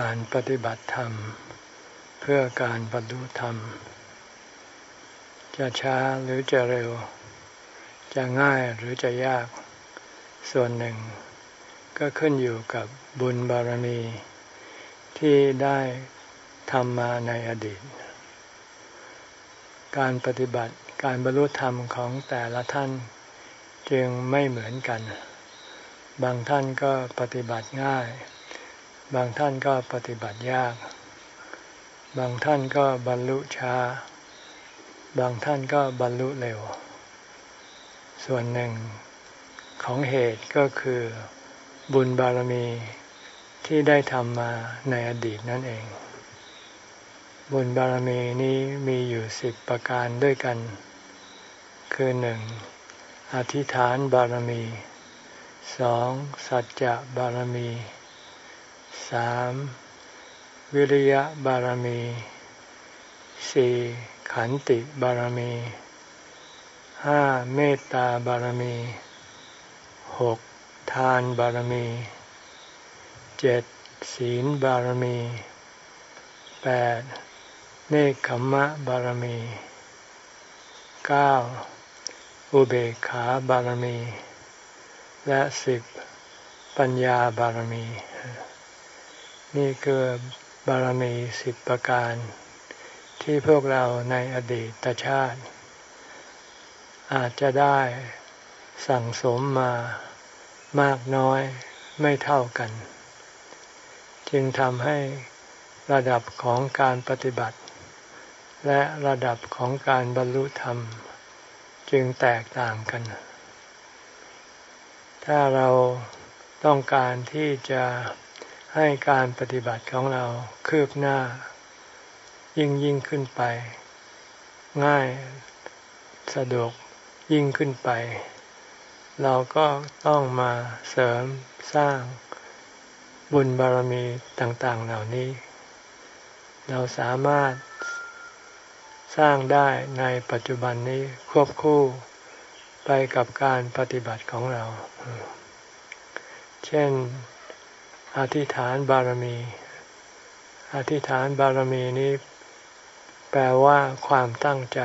การปฏิบัติธรรม เพื่อการบรรลุธรรม จะช้าหรือจะเร็ว จะง่ายหรือจะยาก ส่วนหนึ่ง ก็ขึ้นอยู่กับบุญบารมี ที่ได้ทำมาในอดีต การปฏิบัติการบรรลุธรรมของแต่ละท่านจึงไม่เหมือนกัน บางท่านก็ปฏิบัติง่าย บางท่านก็ปฏิบัติยาก บางท่านก็บรรลุช้า บางท่านก็บรรลุเร็ว ส่วนหนึ่งของเหตุก็คือบุญบารมีที่ได้ทำมาในอดีตนั่นเอง บุญบารมีนี้มีอยู่สิบประการด้วยกัน คือหนึ่งอธิษฐานบารมีสองสัจจะบารมี สามวิริยะบารมีสี่ขันติบารมีห้าเมตตาบารมีหกทานบารมีเจ็ดศีลบารมีแปดเนคขมะบารมีเก้าอุเบกขาบารมี และสิบปัญญาบารมี นี่คือบารมีสิบประการ ที่พวกเราในอดีตชาติ อาจจะได้สั่งสมมามากน้อยไม่เท่ากัน จึงทำให้ระดับของการปฏิบัติ และระดับของการบรรลุธรรม จึงแตกต่างกัน ถ้าเราต้องการที่จะ ให้การปฏิบัติของเราคืบหน้า ยิ่งยิ่งขึ้นไป ง่ายสะดวกยิ่งขึ้นไป เราก็ต้องมาเสริมสร้างบุญบารมีต่าง ๆ เหล่านี้ เราสามารถสร้างได้ในปัจจุบันนี้ควบคู่ไปกับการปฏิบัติของเรา เช่น อธิษฐานบารมี อธิษฐานบารมีนี้แปลว่าความตั้งใจ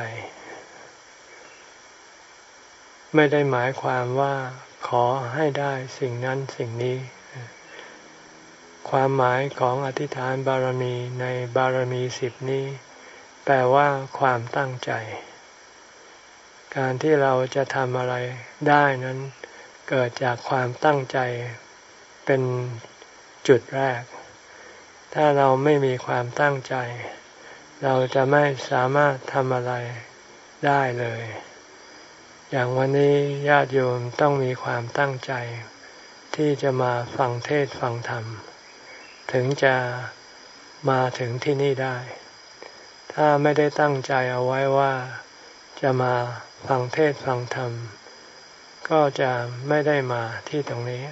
ไม่ได้หมายความว่า ขอให้ได้สิ่งนั้นสิ่งนี้ ความหมายของอธิษฐานบารมีในบารมีสิบนี้ แปลว่าความตั้งใจ การที่เราจะทำอะไรได้นั้น เกิดจากความตั้งใจเป็น จุดแรก ถ้าเราไม่มีความตั้งใจ เราจะไม่สามารถทำอะไรได้เลย อย่างวันนี้ญาติโยมต้องมีความตั้งใจ ที่จะมาฟังเทศฟังธรรม ถึงจะมาถึงที่นี่ได้ ถ้าไม่ได้ตั้งใจเอาไว้ว่าจะมาฟังเทศฟังธรรม ก็จะไม่ได้มาที่ตรงนี้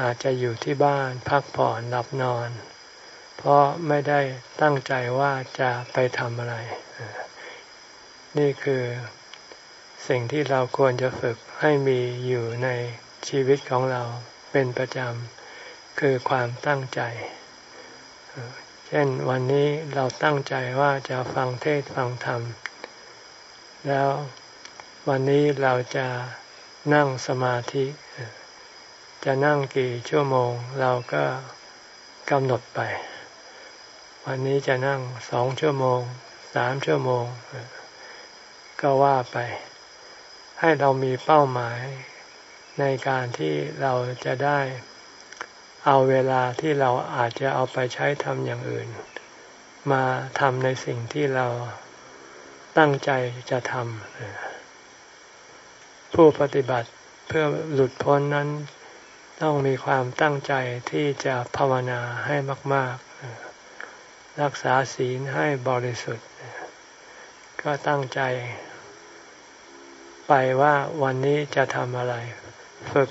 อาจจะอยู่ที่บ้านพักผ่อนหลับนอน เพราะไม่ได้ตั้งใจว่าจะไปทำอะไร นี่คือสิ่งที่เราควรจะฝึกให้มีอยู่ในชีวิตของเราเป็นประจำคือความตั้งใจ เช่นวันนี้เราตั้งใจว่าจะฟังเทศฟังธรรม แล้ววันนี้เราจะนั่งสมาธิ จะนั่งกี่ชั่วโมง เราก็กำหนดไป วันนี้จะนั่งสองชั่วโมงสามชั่วโมง ก็ว่าไป ให้เรามีเป้าหมายในการที่เราจะได้เอาเวลาที่เราอาจจะเอาไปใช้ทำอย่างอื่น มาทำในสิ่งที่เราตั้งใจจะทำผู้ปฏิบัติเพื่อหลุดพ้นนั้น ต้องมีความตั้งใจที่จะภาวนาให้มาก ๆ รักษาศีลให้บริสุทธิ์ ก็ตั้งใจ ไปว่าวันนี้จะทำอะไร ฝึก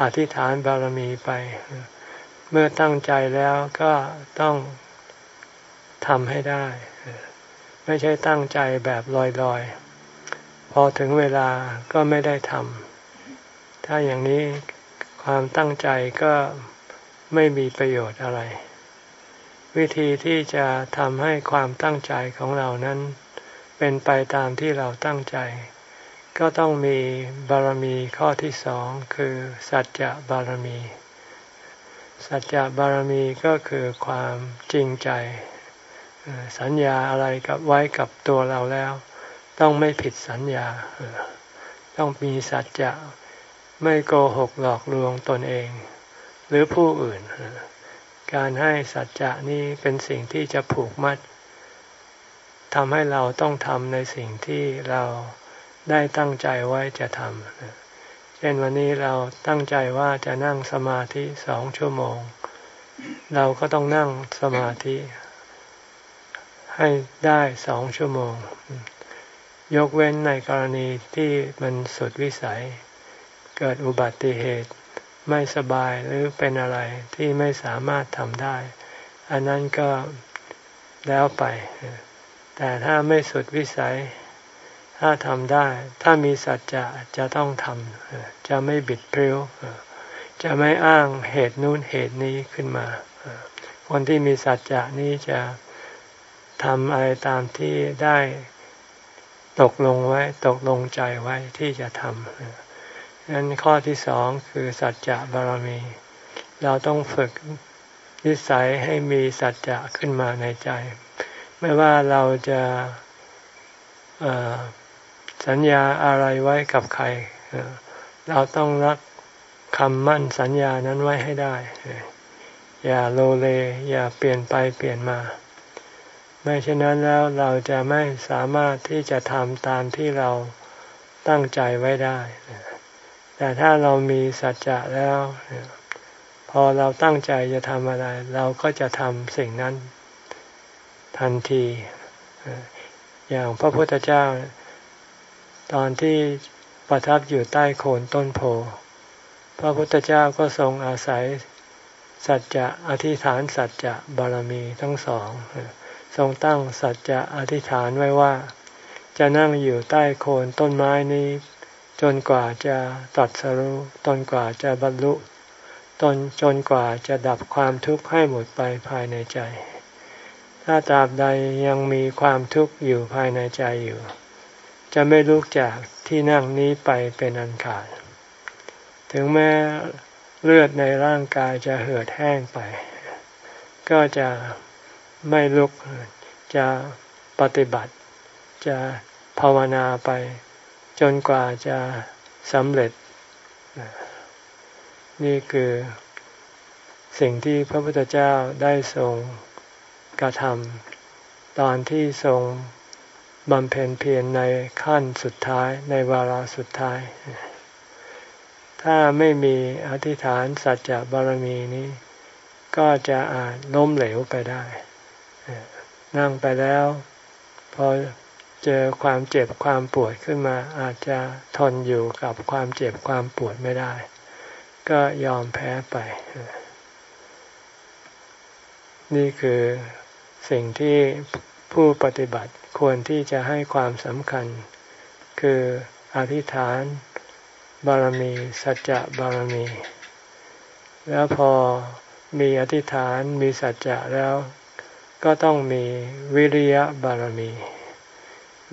อธิษฐานบารมีไป เมื่อตั้งใจแล้วก็ต้องทำให้ได้ ไม่ใช่ตั้งใจแบบลอย ๆ พอถึงเวลาก็ไม่ได้ทำถ้าอย่างนี้ ความตั้งใจก็ไม่มีประโยชน์อะไร วิธีที่จะทำให้ความตั้งใจของเรานั้น เป็นไปตามที่เราตั้งใจ ก็ต้องมีบารมีข้อที่สองคือสัจจะบารมี สัจจะบารมีก็คือความจริงใจ สัญญาอะไรกับไว้กับตัวเราแล้ว ต้องไม่ผิดสัญญา ต้องมีสัจจะ ไม่โกหกหลอกลวงตนเอง หรือผู้อื่น การให้สัจจะนี้เป็นสิ่งที่จะผูกมัดทำให้เราต้องทำในสิ่งที่เราได้ตั้งใจไว้จะทำเช่นวันนี้เราตั้งใจว่าจะนั่งสมาธิสองชั่วโมง เราก็ต้องนั่งสมาธิ ให้ได้สองชั่วโมง ยกเว้นในกรณีที่มันสุดวิสัย เกิดอุบัติเหตุไม่สบายหรือเป็นอะไรที่ไม่สามารถทำได้ อันนั้นก็แล้วไป แต่ถ้าไม่สุดวิสัย ถ้าทำได้ ถ้ามีสัจจะจะต้องทำจะไม่บิดเพรี้ยวจะไม่อ้างเหตุนู้นเหตุนี้ขึ้นมา คนที่มีสัจจะนี้จะทำอะไรตามที่ได้ตกลงไว้ ตกลงใจไว้ที่จะทำ นั้นข้อที่สองคือสัจจะบารมี เราต้องฝึกนิสัยให้มีสัจจะขึ้นมาในใจ ไม่ว่าเราจะสัญญาอะไรไว้กับใคร เราต้องรักคำมั่นสัญญานั้นไว้ให้ได้ อย่าโลเล อย่าเปลี่ยนไปเปลี่ยนมา ไม่เช่นนั้นแล้วเราจะไม่สามารถที่จะทำตามที่เราตั้งใจไว้ได้ แต่ถ้าเรามีสัจจะแล้ว พอเราตั้งใจจะทำอะไร เราก็จะทำสิ่งนั้นทันที อย่างพระพุทธเจ้า ตอนที่ประทับอยู่ใต้โคนต้นโพพระพุทธเจ้าก็ทรงอาศัยสัจจะอธิษฐานสัจจะบารมีทั้งสองทรงตั้งสัจจะอธิษฐานไว้ว่า จะนั่งอยู่ใต้โคนต้นไม้นี้ จนกว่าจะตัดสรู้จนกว่าจะบรรลุตนจนกว่าจะดับความทุกข์ให้หมดไปภายในใจ ถ้าตราบใดยังมีความทุกข์อยู่ภายในใจอยู่ จะไม่ลุกจากที่นั่งนี้ไปเป็นอันขาด ถึงแม้เลือดในร่างกายจะเหือดแห้งไป ก็จะไม่ลุกจะปฏิบัติ จะภาวนาไป จนกว่าจะสำเร็จ นี่คือสิ่งที่พระพุทธเจ้าได้ทรงกระทำตอนที่ทรงบำเพ็ญเพียรในขั้นสุดท้ายในวาระสุดท้าย ถ้าไม่มีอธิษฐานสัจจะบารมีนี้ ก็จะอาจล้มเหลวไปได้ นั่งไปแล้ว พอ เจอความเจ็บความปวดขึ้นมาอาจจะทนอยู่กับความเจ็บความปวดไม่ได้ ก็ยอมแพ้ไป นี่คือสิ่งที่ผู้ปฏิบัติควรที่จะให้ความสำคัญ คืออธิษฐาน บารมี สัจจะบารมี แล้วพอมีอธิษฐานมีสัจจะแล้ว ก็ต้องมีวิริยะบารมี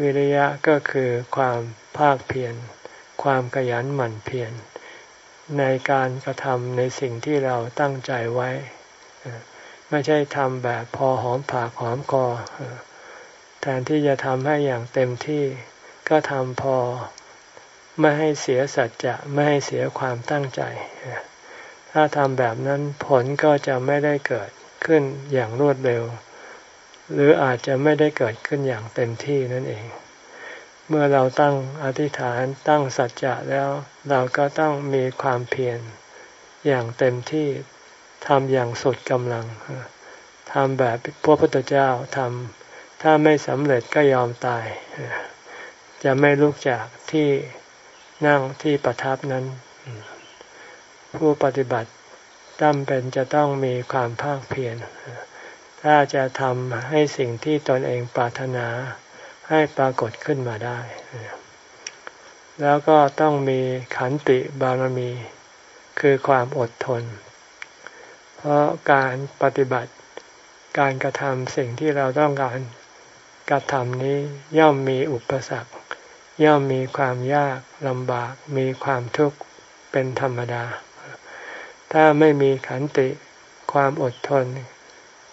วิริยะก็คือความภาคเพียรความขยันหมั่นเพียรในการกระทำในสิ่งที่เราตั้งใจไว้ ไม่ใช่ทำแบบพอหอมปากหอมคอแทนที่จะทำให้อย่างเต็มที่ก็ทำพอไม่ให้เสียสัจจะไม่ให้เสียความตั้งใจ ถ้าทำแบบนั้นผลก็จะไม่ได้เกิดขึ้นอย่างรวดเร็ว หรืออาจจะไม่ได้เกิดขึ้นอย่างเต็มที่นั่นเอง เมื่อเราตั้งอธิษฐานตั้งสัจจะแล้ว เราก็ต้องมีความเพียรอย่างเต็มที่ทำอย่างสุดกำลังทำแบบพระพุทธเจ้าทำถ้าไม่สำเร็จก็ยอมตาย จะไม่ลุกจากที่นั่งที่ประทับนั้น ผู้ปฏิบัติตั้มเป็นจะต้องมีความภาคเพียร ถ้าจะทำให้สิ่งที่ตนเองปรารถนาให้ปรากฏขึ้นมาได้ แล้วก็ต้องมีขันติบารมี คือความอดทน เพราะการปฏิบัติการกระทำสิ่งที่เราต้องการกระทำนี้ย่อมมีอุปสรรค ย่อมมีความยากลำบากมีความทุกข์เป็นธรรมดา ถ้าไม่มีขันติความอดทน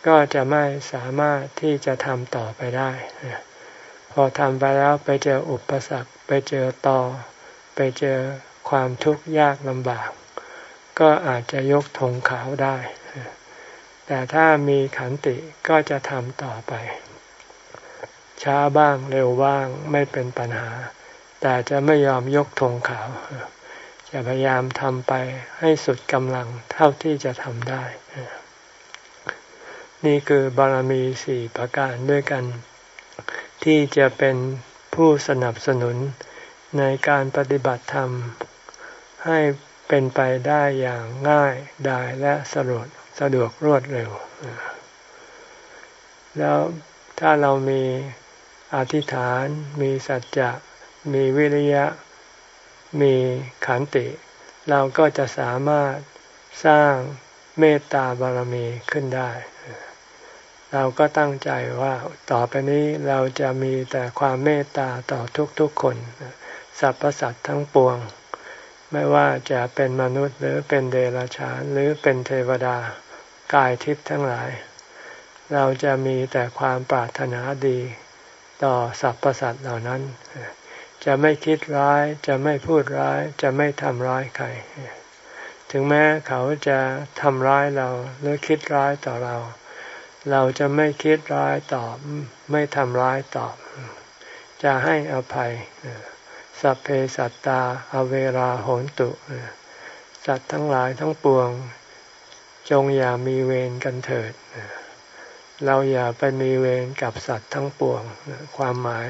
ก็จะไม่สามารถที่จะทำต่อไปได้ พอทำไปแล้วไปเจออุปสรรค ไปเจอต่อ ไปเจอความทุกข์ยากลำบาก ก็อาจจะยกธงขาวได้ แต่ถ้ามีขันติก็จะทำต่อไป ช้าบ้างเร็วบ้างไม่เป็นปัญหา แต่จะไม่ยอมยกธงขาว จะพยายามทำไปให้สุดกำลังเท่าที่จะทำได้ นี่คือบารมีสี่ประการด้วยกัน ที่จะเป็นผู้สนับสนุนในการปฏิบัติธรรม ให้เป็นไปได้อย่างง่ายดายและสะดวกสะดวกรวดเร็ว แล้วถ้าเรามีอธิษฐาน มีสัจจะ มีวิริยะ มีขันติ เราก็จะสามารถสร้างเมตตาบารมีขึ้นได้ เราก็ตั้งใจว่าต่อไปนี้เราจะมีแต่ความเมตตาต่อทุกๆคนสรรพสัตว์ทั้งปวง ไม่ว่าจะเป็นมนุษย์หรือเป็นเดรัจฉานหรือเป็นเทวดากายทิพย์ทั้งหลาย เราจะมีแต่ความปรารถนาดีต่อสรรพสัตว์เหล่านั้น จะไม่คิดร้ายจะไม่พูดร้าย จะไม่ทำร้ายใคร ถึงแม้เขาจะทำร้ายเราหรือคิดร้ายต่อเรา เราจะไม่คิดร้ายตอบ ไม่ทำร้ายตอบ จะให้อภัย สัพเพสัตตา อเวราโหนตุ สัตว์ทั้งหลายทั้งปวง จงอย่ามีเวรกันเถิด เราอย่าไปมีเวรกับสัตว์ทั้งปวง ความหมาย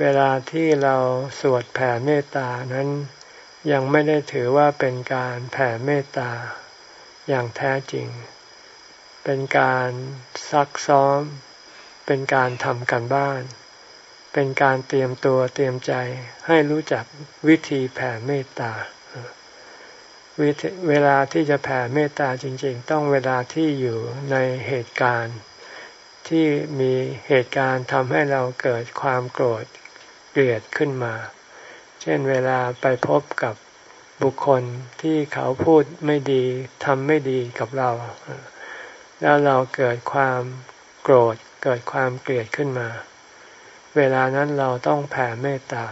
เวลาที่เราสวดแผ่เมตตานั้นยังไม่ได้ถือว่าเป็นการแผ่เมตตาอย่างแท้จริง เป็นการซักซ้อม เป็นการทำกันบ้าน เป็นการเตรียมตัวเตรียมใจให้รู้จักวิธีแผ่เมตตาเวลาที่จะแผ่เมตตาจริง ๆ ต้องเวลาที่อยู่ในเหตุการณ์ ที่มีเหตุการณ์ทำให้เราเกิดความโกรธเกลียดขึ้นมา เช่นเวลาไปพบกับบุคคลที่เขาพูดไม่ดีทำไม่ดีกับเรา แล้วเราเกิดความโกรธ เกิดความเกลียดขึ้นมา เวลานั้นเราต้องแผ่เมตตา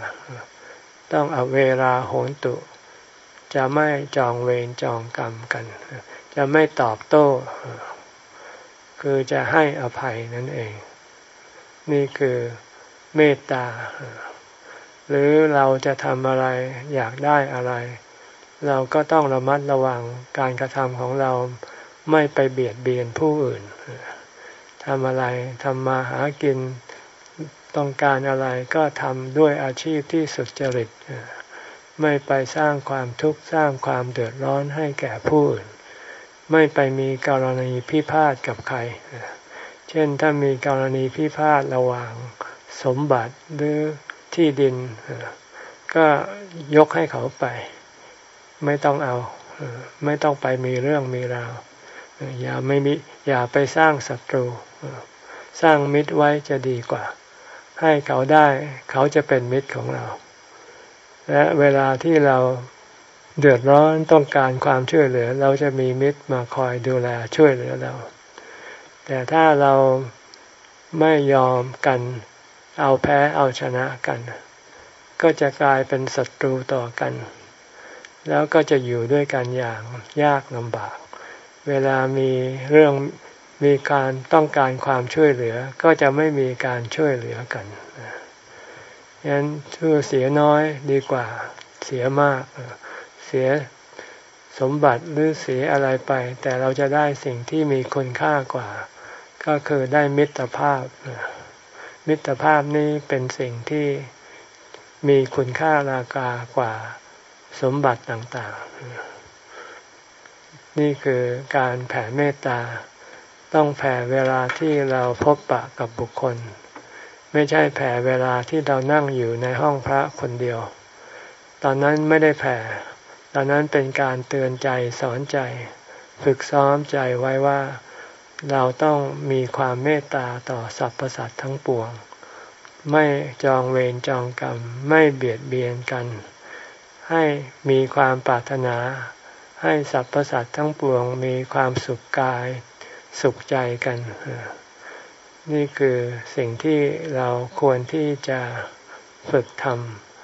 ต้องเอาเวลาโหนตุ จะไม่จองเวรจองกรรมกัน จะไม่ตอบโต้ คือจะให้อภัยนั่นเอง นี่คือเมตตา หรือเราจะทำอะไรอยากได้อะไร เราก็ต้องระมัดระวังการกระทำของเรา ไม่ไปเบียดเบียนผู้อื่นทำอะไรทำมาหากินต้องการอะไรก็ทำด้วยอาชีพที่สุจริตไม่ไปสร้างความทุกข์สร้างความเดือดร้อนให้แก่ผู้อื่น ไม่ไปมีกรณีพิพาทกับใคร เช่นถ้ามีกรณีพิพาทระหว่างสมบัติหรือที่ดิน ก็ยกให้เขาไป ไม่ต้องเอา ไม่ต้องไปมีเรื่องมีราว อย่าไม่มีอย่าไปสร้างศัตรู สร้างมิตรไว้จะดีกว่า ให้เขาได้เขาจะเป็นมิตรของเรา และเวลาที่เราเดือดร้อนต้องการความช่วยเหลือ เราจะมีมิตรมาคอยดูแลช่วยเหลือเรา แต่ถ้าเราไม่ยอมกันเอาแพ้เอาชนะกัน ก็จะกลายเป็นศัตรูต่อกัน แล้วก็จะอยู่ด้วยกันอย่างยากลำบาก เวลามีเรื่องมีการต้องการความช่วยเหลือ ก็จะไม่มีการช่วยเหลือกันฉะนั้นชื่อเสียน้อยดีกว่าเสียมากเสียสมบัติหรือเสียอะไรไป แต่เราจะได้สิ่งที่มีคุณค่ากว่า ก็คือได้มิตรภาพ มิตรภาพนี้เป็นสิ่งที่มีคุณค่าราคากว่าสมบัติต่างๆ นี่คือการแผ่เมตตา ต้องแผ่เวลาที่เราพบปะกับบุคคล ไม่ใช่แผ่เวลาที่เรานั่งอยู่ในห้องพระคนเดียว ตอนนั้นไม่ได้แผ่ ตอนนั้นเป็นการเตือนใจสอนใจ ฝึกซ้อมใจไว้ว่า เราต้องมีความเมตตาต่อสรรพสัตว์ทั้งปวง ไม่จองเวรจองกรรม ไม่เบียดเบียนกัน ให้มีความปรารถนา ให้สรรพสัตว์ทั้งปวงมีความสุขกายสุขใจกัน นี่คือสิ่งที่เราควรที่จะฝึกท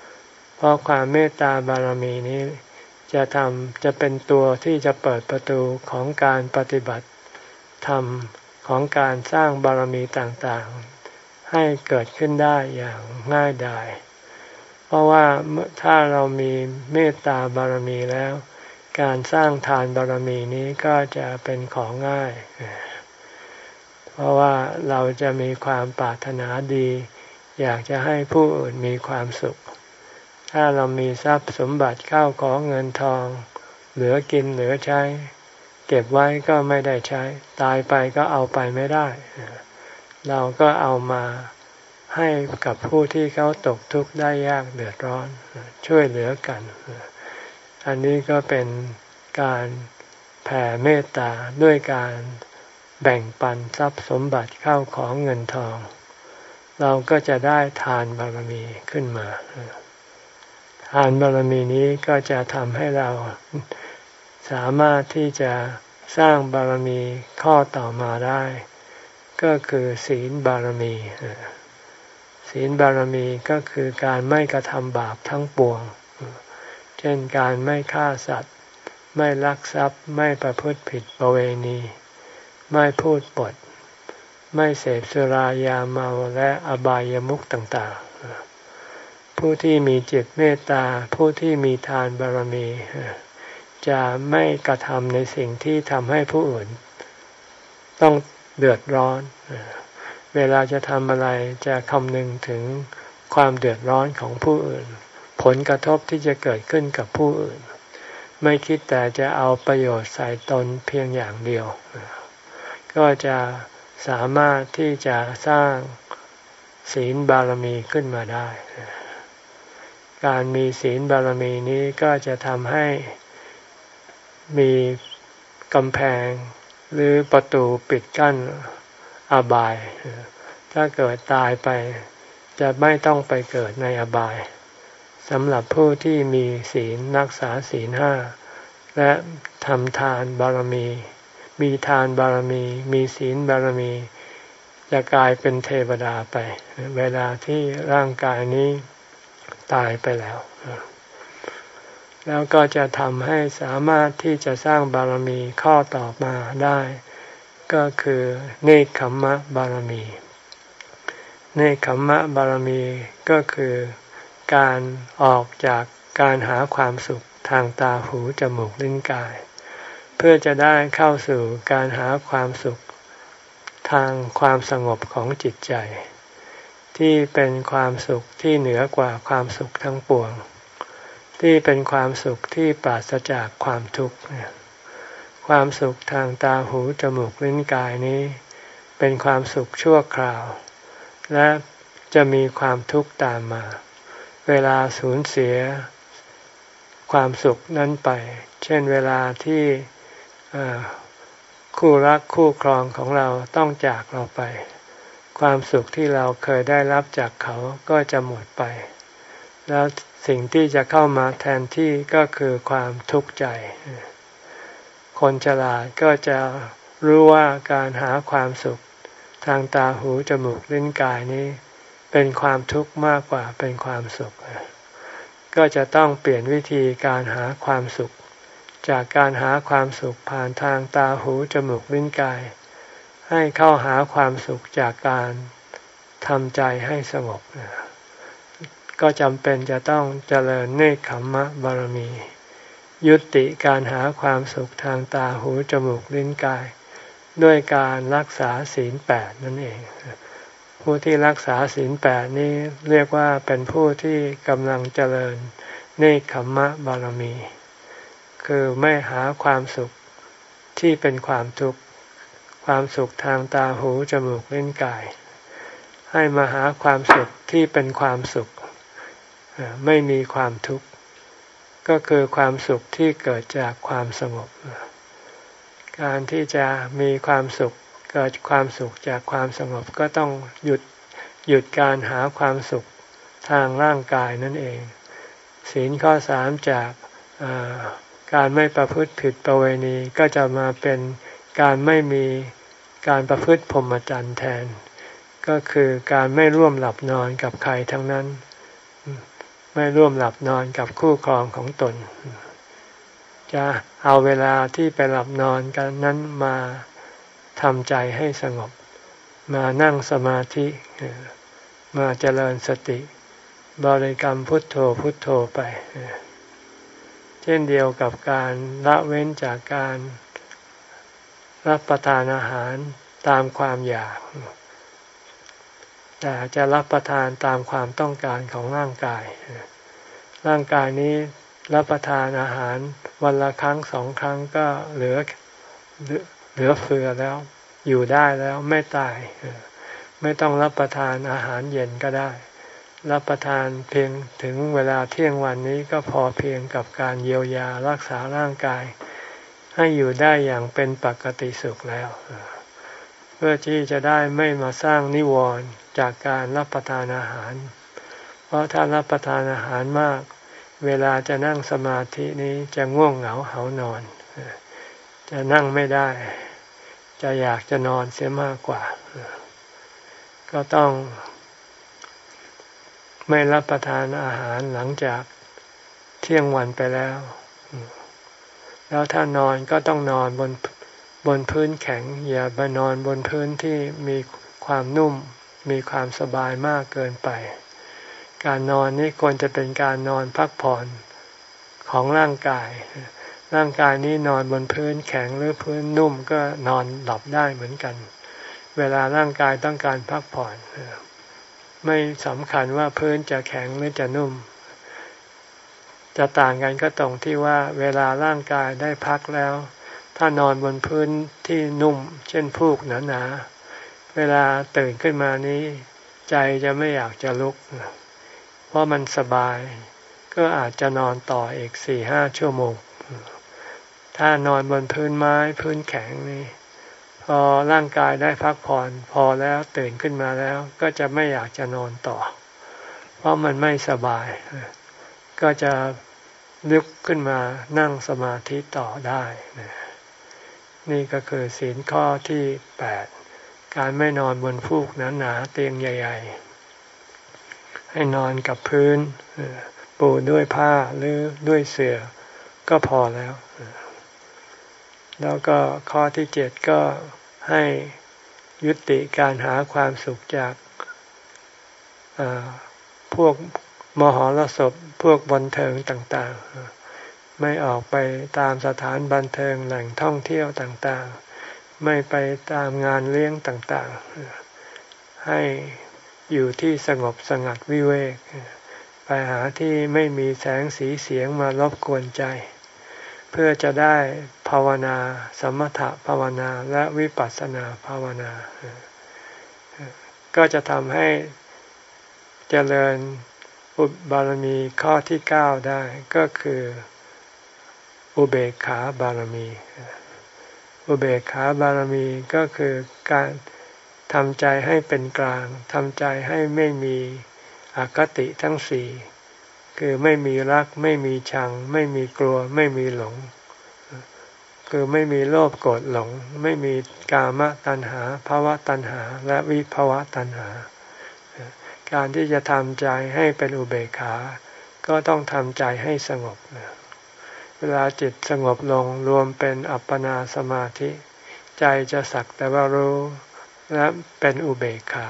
ำเพราะความเมตตาบารมีนี้จะทำจะเป็นตัวที่จะเปิดประตูของการปฏิบัติธรรมของการสร้างบารมีต่างๆ ให้เกิดขึ้นได้อย่างง่ายดาย เพราะว่าถ้าเรามีเมตตาบารมีแล้ว การสร้างทานบารมีนี้ก็จะเป็นของง่าย เพราะว่าเราจะมีความปรารถนาดี อยากจะให้ผู้อื่นมีความสุข ถ้าเรามีทรัพย์สมบัติเข้าของเงินทอง เหลือกินเหลือใช้ เก็บไว้ก็ไม่ได้ใช้ ตายไปก็เอาไปไม่ได้ เราก็เอามาให้กับผู้ที่เขาตกทุกข์ได้ยากเดือดร้อน ช่วยเหลือกัน อันนี้ก็เป็นการแผ่เมตตาด้วยการแบ่งปันทรัพย์สมบัติเข้าของเงินทอง เราก็จะได้ทานบารมีขึ้นมา ทานบารมีนี้ก็จะทำให้เราสามารถที่จะสร้างบารมีข้อต่อมาได้ ก็คือศีลบารมี ศีลบารมีก็คือการไม่กระทำบาปทั้งปวง ช่นการไม่ฆ่าสัตว์ ไม่ลักทรัพย์ ไม่ประพฤติผิดประเวณี ไม่พูดปด ไม่เสพสุรายาเมาและอบายามุขต่างๆ ผู้ที่มีจิตเมตตา ผู้ที่มีทานบารมี จะไม่กระทำในสิ่งที่ทำให้ผู้อื่น ต้องเดือดร้อน เวลาจะทำอะไรจะคำนึงถึงความเดือดร้อนของผู้อื่น ผลกระทบที่จะเกิดขึ้นกับผู้อื่น ไม่คิดแต่จะเอาประโยชน์ใส่ตนเพียงอย่างเดียว ก็จะสามารถที่จะสร้างศีลบารมีขึ้นมาได้ การมีศีลบารมีนี้ก็จะทำให้มีกำแพงหรือประตูปิดกั้นอบาย ถ้าเกิดตายไปจะไม่ต้องไปเกิดในอบาย สำหรับผู้ที่มีศีลรักษาศีลห้าและทำทานบารมี มีทานบารมี มีศีลบารมี จะกลายเป็นเทวดาไป เวลาที่ร่างกายนี้ตายไปแล้ว แล้วก็จะทำให้สามารถที่จะสร้างบารมีข้อต่อมาได้ ก็คือเนคขมมะบารมี เนคขมมะบารมีก็คือ การออกจากการหาความสุขทางตาหูจมูกลิ้นกาย เพื่อจะได้เข้าสู่การหาความสุขทางความสงบของจิตใจ ที่เป็นความสุขที่เหนือกว่าความสุขทั้งปวง ที่เป็นความสุขที่ปราศจากความทุกข์ความสุขทางตาหูจมูกลิ้นกายนี้ เป็นความสุขชั่วคราว และจะมีความทุกข์ตามมา เวลาสูญเสียความสุขนั้นไป เช่นเวลาที่คู่รักคู่ครองของเราต้องจากเราไป ความสุขที่เราเคยได้รับจากเขาก็จะหมดไป แล้วสิ่งที่จะเข้ามาแทนที่ก็คือความทุกข์ใจ คนฉลาดก็จะรู้ว่าการหาความสุขทางตาหูจมูกลิ้นกายนี้ เป็นความทุกข์มากกว่าเป็นความสุข ก็จะต้องเปลี่ยนวิธีการหาความสุข จากการหาความสุขผ่านทางตาหูจมูกลิ้นกาย ให้เข้าหาความสุขจากการทำใจให้สงบก็จำเป็นจะต้องเจริญเนคขมมะบารมี ยุติการหาความสุขทางตาหูจมูกลิ้นกาย ด้วยการรักษาศีลแปดนั่นเอง ผู้ที่รักษาศีลแปดนี้เรียกว่าเป็นผู้ที่กำลังเจริญเนคขมมะบารมี คือไม่หาความสุขที่เป็นความทุกข์ความสุขทางตาหูจมูกลิ้นกาย ให้มาหาความสุขที่เป็นความสุข ไม่มีความทุกข์ก็คือความสุขที่เกิดจากความสงบ การที่จะมีความสุข เกิดความสุขจากความสงบก็ต้องหยุดหยุดการหาความสุขทางร่างกายนั่นเอง ศีลข้อสามจากการไม่ประพฤติผิดประเวณีก็จะมาเป็นการไม่มีการประพฤติพรหมจรรย์แทน ก็คือการไม่ร่วมหลับนอนกับใครทั้งนั้น ไม่ร่วมหลับนอนกับคู่ครองของตน จะเอาเวลาที่ไปหลับนอนกันนั้นมา ทำใจให้สงบ มานั่งสมาธิมาเจริญสติ บริกรรมพุทโธพุทโธไป เช่นเดียวกับการละเว้นจากการรับประทานอาหารตามความอยาก แต่จะรับประทานตามความต้องการของร่างกาย ร่างกายนี้รับประทานอาหารวันละครั้งสองครั้งก็เหลือ เหลือเฟือแล้ว อยู่ได้แล้วไม่ตาย ไม่ต้องรับประทานอาหารเย็นก็ได้ รับประทานเพียงถึงเวลาเที่ยงวันนี้ก็พอเพียงกับการเยียวยารักษาร่างกาย ให้อยู่ได้อย่างเป็นปกติสุขแล้ว เพื่อที่จะได้ไม่มาสร้างนิวรณ์จากการรับประทานอาหาร เพราะถ้ารับประทานอาหารมาก เวลาจะนั่งสมาธินี้จะง่วงเหงาเหานอน จะนั่งไม่ได้ จะอยากจะนอนเสียมากกว่า ก็ต้อง ไม่รับประทานอาหารหลังจากเที่ยงวันไปแล้ว แล้วถ้านอนก็ต้องนอนบนบนพื้นแข็ง อย่าไปนอนบนพื้นที่มีความนุ่ม มีความสบายมากเกินไป การนอนนี้ควรจะเป็นการนอนพักผ่อนของร่างกาย ร่างกายนี้นอนบนพื้นแข็งหรือพื้นนุ่มก็นอนหลับได้เหมือนกัน เวลาร่างกายต้องการพักผ่อนไม่สำคัญว่าพื้นจะแข็งหรือจะนุ่ม จะต่างกันก็ตรงที่ว่าเวลาร่างกายได้พักแล้ว ถ้านอนบนพื้นที่นุ่ม เช่นพูกหนาๆเวลาตื่นขึ้นมานี้ ใจจะไม่อยากจะลุก เพราะมันสบาย ก็อาจจะนอนต่ออีกสี่ห้าชั่วโมง ถ้านอนบนพื้นไม้พื้นแข็งนี่พอร่างกายได้พักผ่อนพอแล้วตื่นขึ้นมาแล้ว ก็จะไม่อยากจะนอนต่อ เพราะมันไม่สบาย ก็จะลุกขึ้นมานั่งสมาธิต่อได้ นี่ก็คือศีลข้อที่แปดการไม่นอนบนฟูกหนาๆเตียงใหญ่ ๆ ให้นอนกับพื้นปูด้วยผ้าหรือด้วยเสื่อก็พอแล้ว แล้วก็ข้อที่เจ็ดก็ให้ยุติการหาความสุขจากพวกมหรสพพวกบันเทิงต่างๆ ไม่ออกไปตามสถานบันเทิงแหล่งท่องเที่ยวต่างๆ ไม่ไปตามงานเลี้ยงต่างๆ ให้อยู่ที่สงบสงัดวิเวก ไปหาที่ไม่มีแสงสีเสียงมารบกวนใจ เพื่อจะได้ภาวนา สมถะภาวนาและวิปัสสนาภาวนา ก็จะทำให้เจริญอุบารมีข้อที่เก้าได้ก็คืออุเบกขาบารมี อุเบกขาบารมีก็คือการทำใจให้เป็นกลางทำใจให้ไม่มีอคติทั้งสี่ คือไม่มีรัก ไม่มีชัง ไม่มีกลัว ไม่มีหลง คือไม่มีโลภโกรธหลง ไม่มีกามตัณหาภาวะตัณหา และวิภาวะตัณหา การที่จะทำใจให้เป็นอุเบกขา ก็ต้องทำใจให้สงบ เวลาจิตสงบลงรวมเป็นอัปปนาสมาธิ ใจจะสักแต่ว่ารู้และเป็นอุเบกขา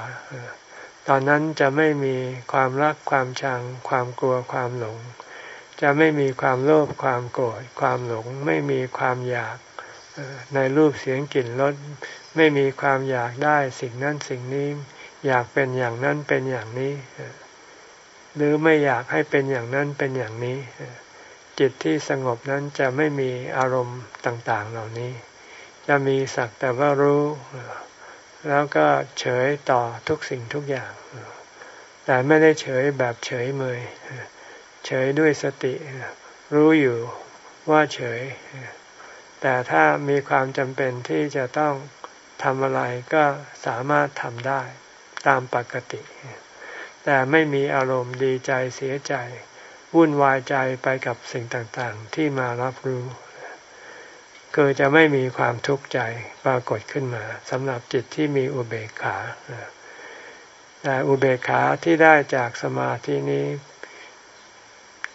ตอนนั้นจะไม่มีความรักความชัง ความกลัวความหลง จะไม่มีความโลภความโกรธความหลง ไม่มีความอยากในรูปเสียงกลิ่นรสไม่มีความอยากได้สิ่งนั้นสิ่งนี้ อยากเป็นอย่างนั้นเป็นอย่างนี้ หรือไม่อยากให้เป็นอย่างนั้นเป็นอย่างนี้ จิตที่สงบนั้นจะไม่มีอารมณ์ต่าง ๆ เหล่านี้ จะมีสักแต่ว่ารู้ แล้วก็เฉยต่อทุกสิ่งทุกอย่าง แต่ไม่ได้เฉยแบบเฉยเมย เฉยด้วยสติ รู้อยู่ว่าเฉย แต่ถ้ามีความจำเป็นที่จะต้องทำอะไรก็สามารถทำได้ตามปกติ แต่ไม่มีอารมณ์ดีใจเสียใจ วุ่นวายใจไปกับสิ่งต่างๆ ที่มารับรู้ คือจะไม่มีความทุกข์ใจปรากฏขึ้นมาสำหรับจิตที่มีอุเบกขาแต่อุเบกขาที่ได้จากสมาธินี้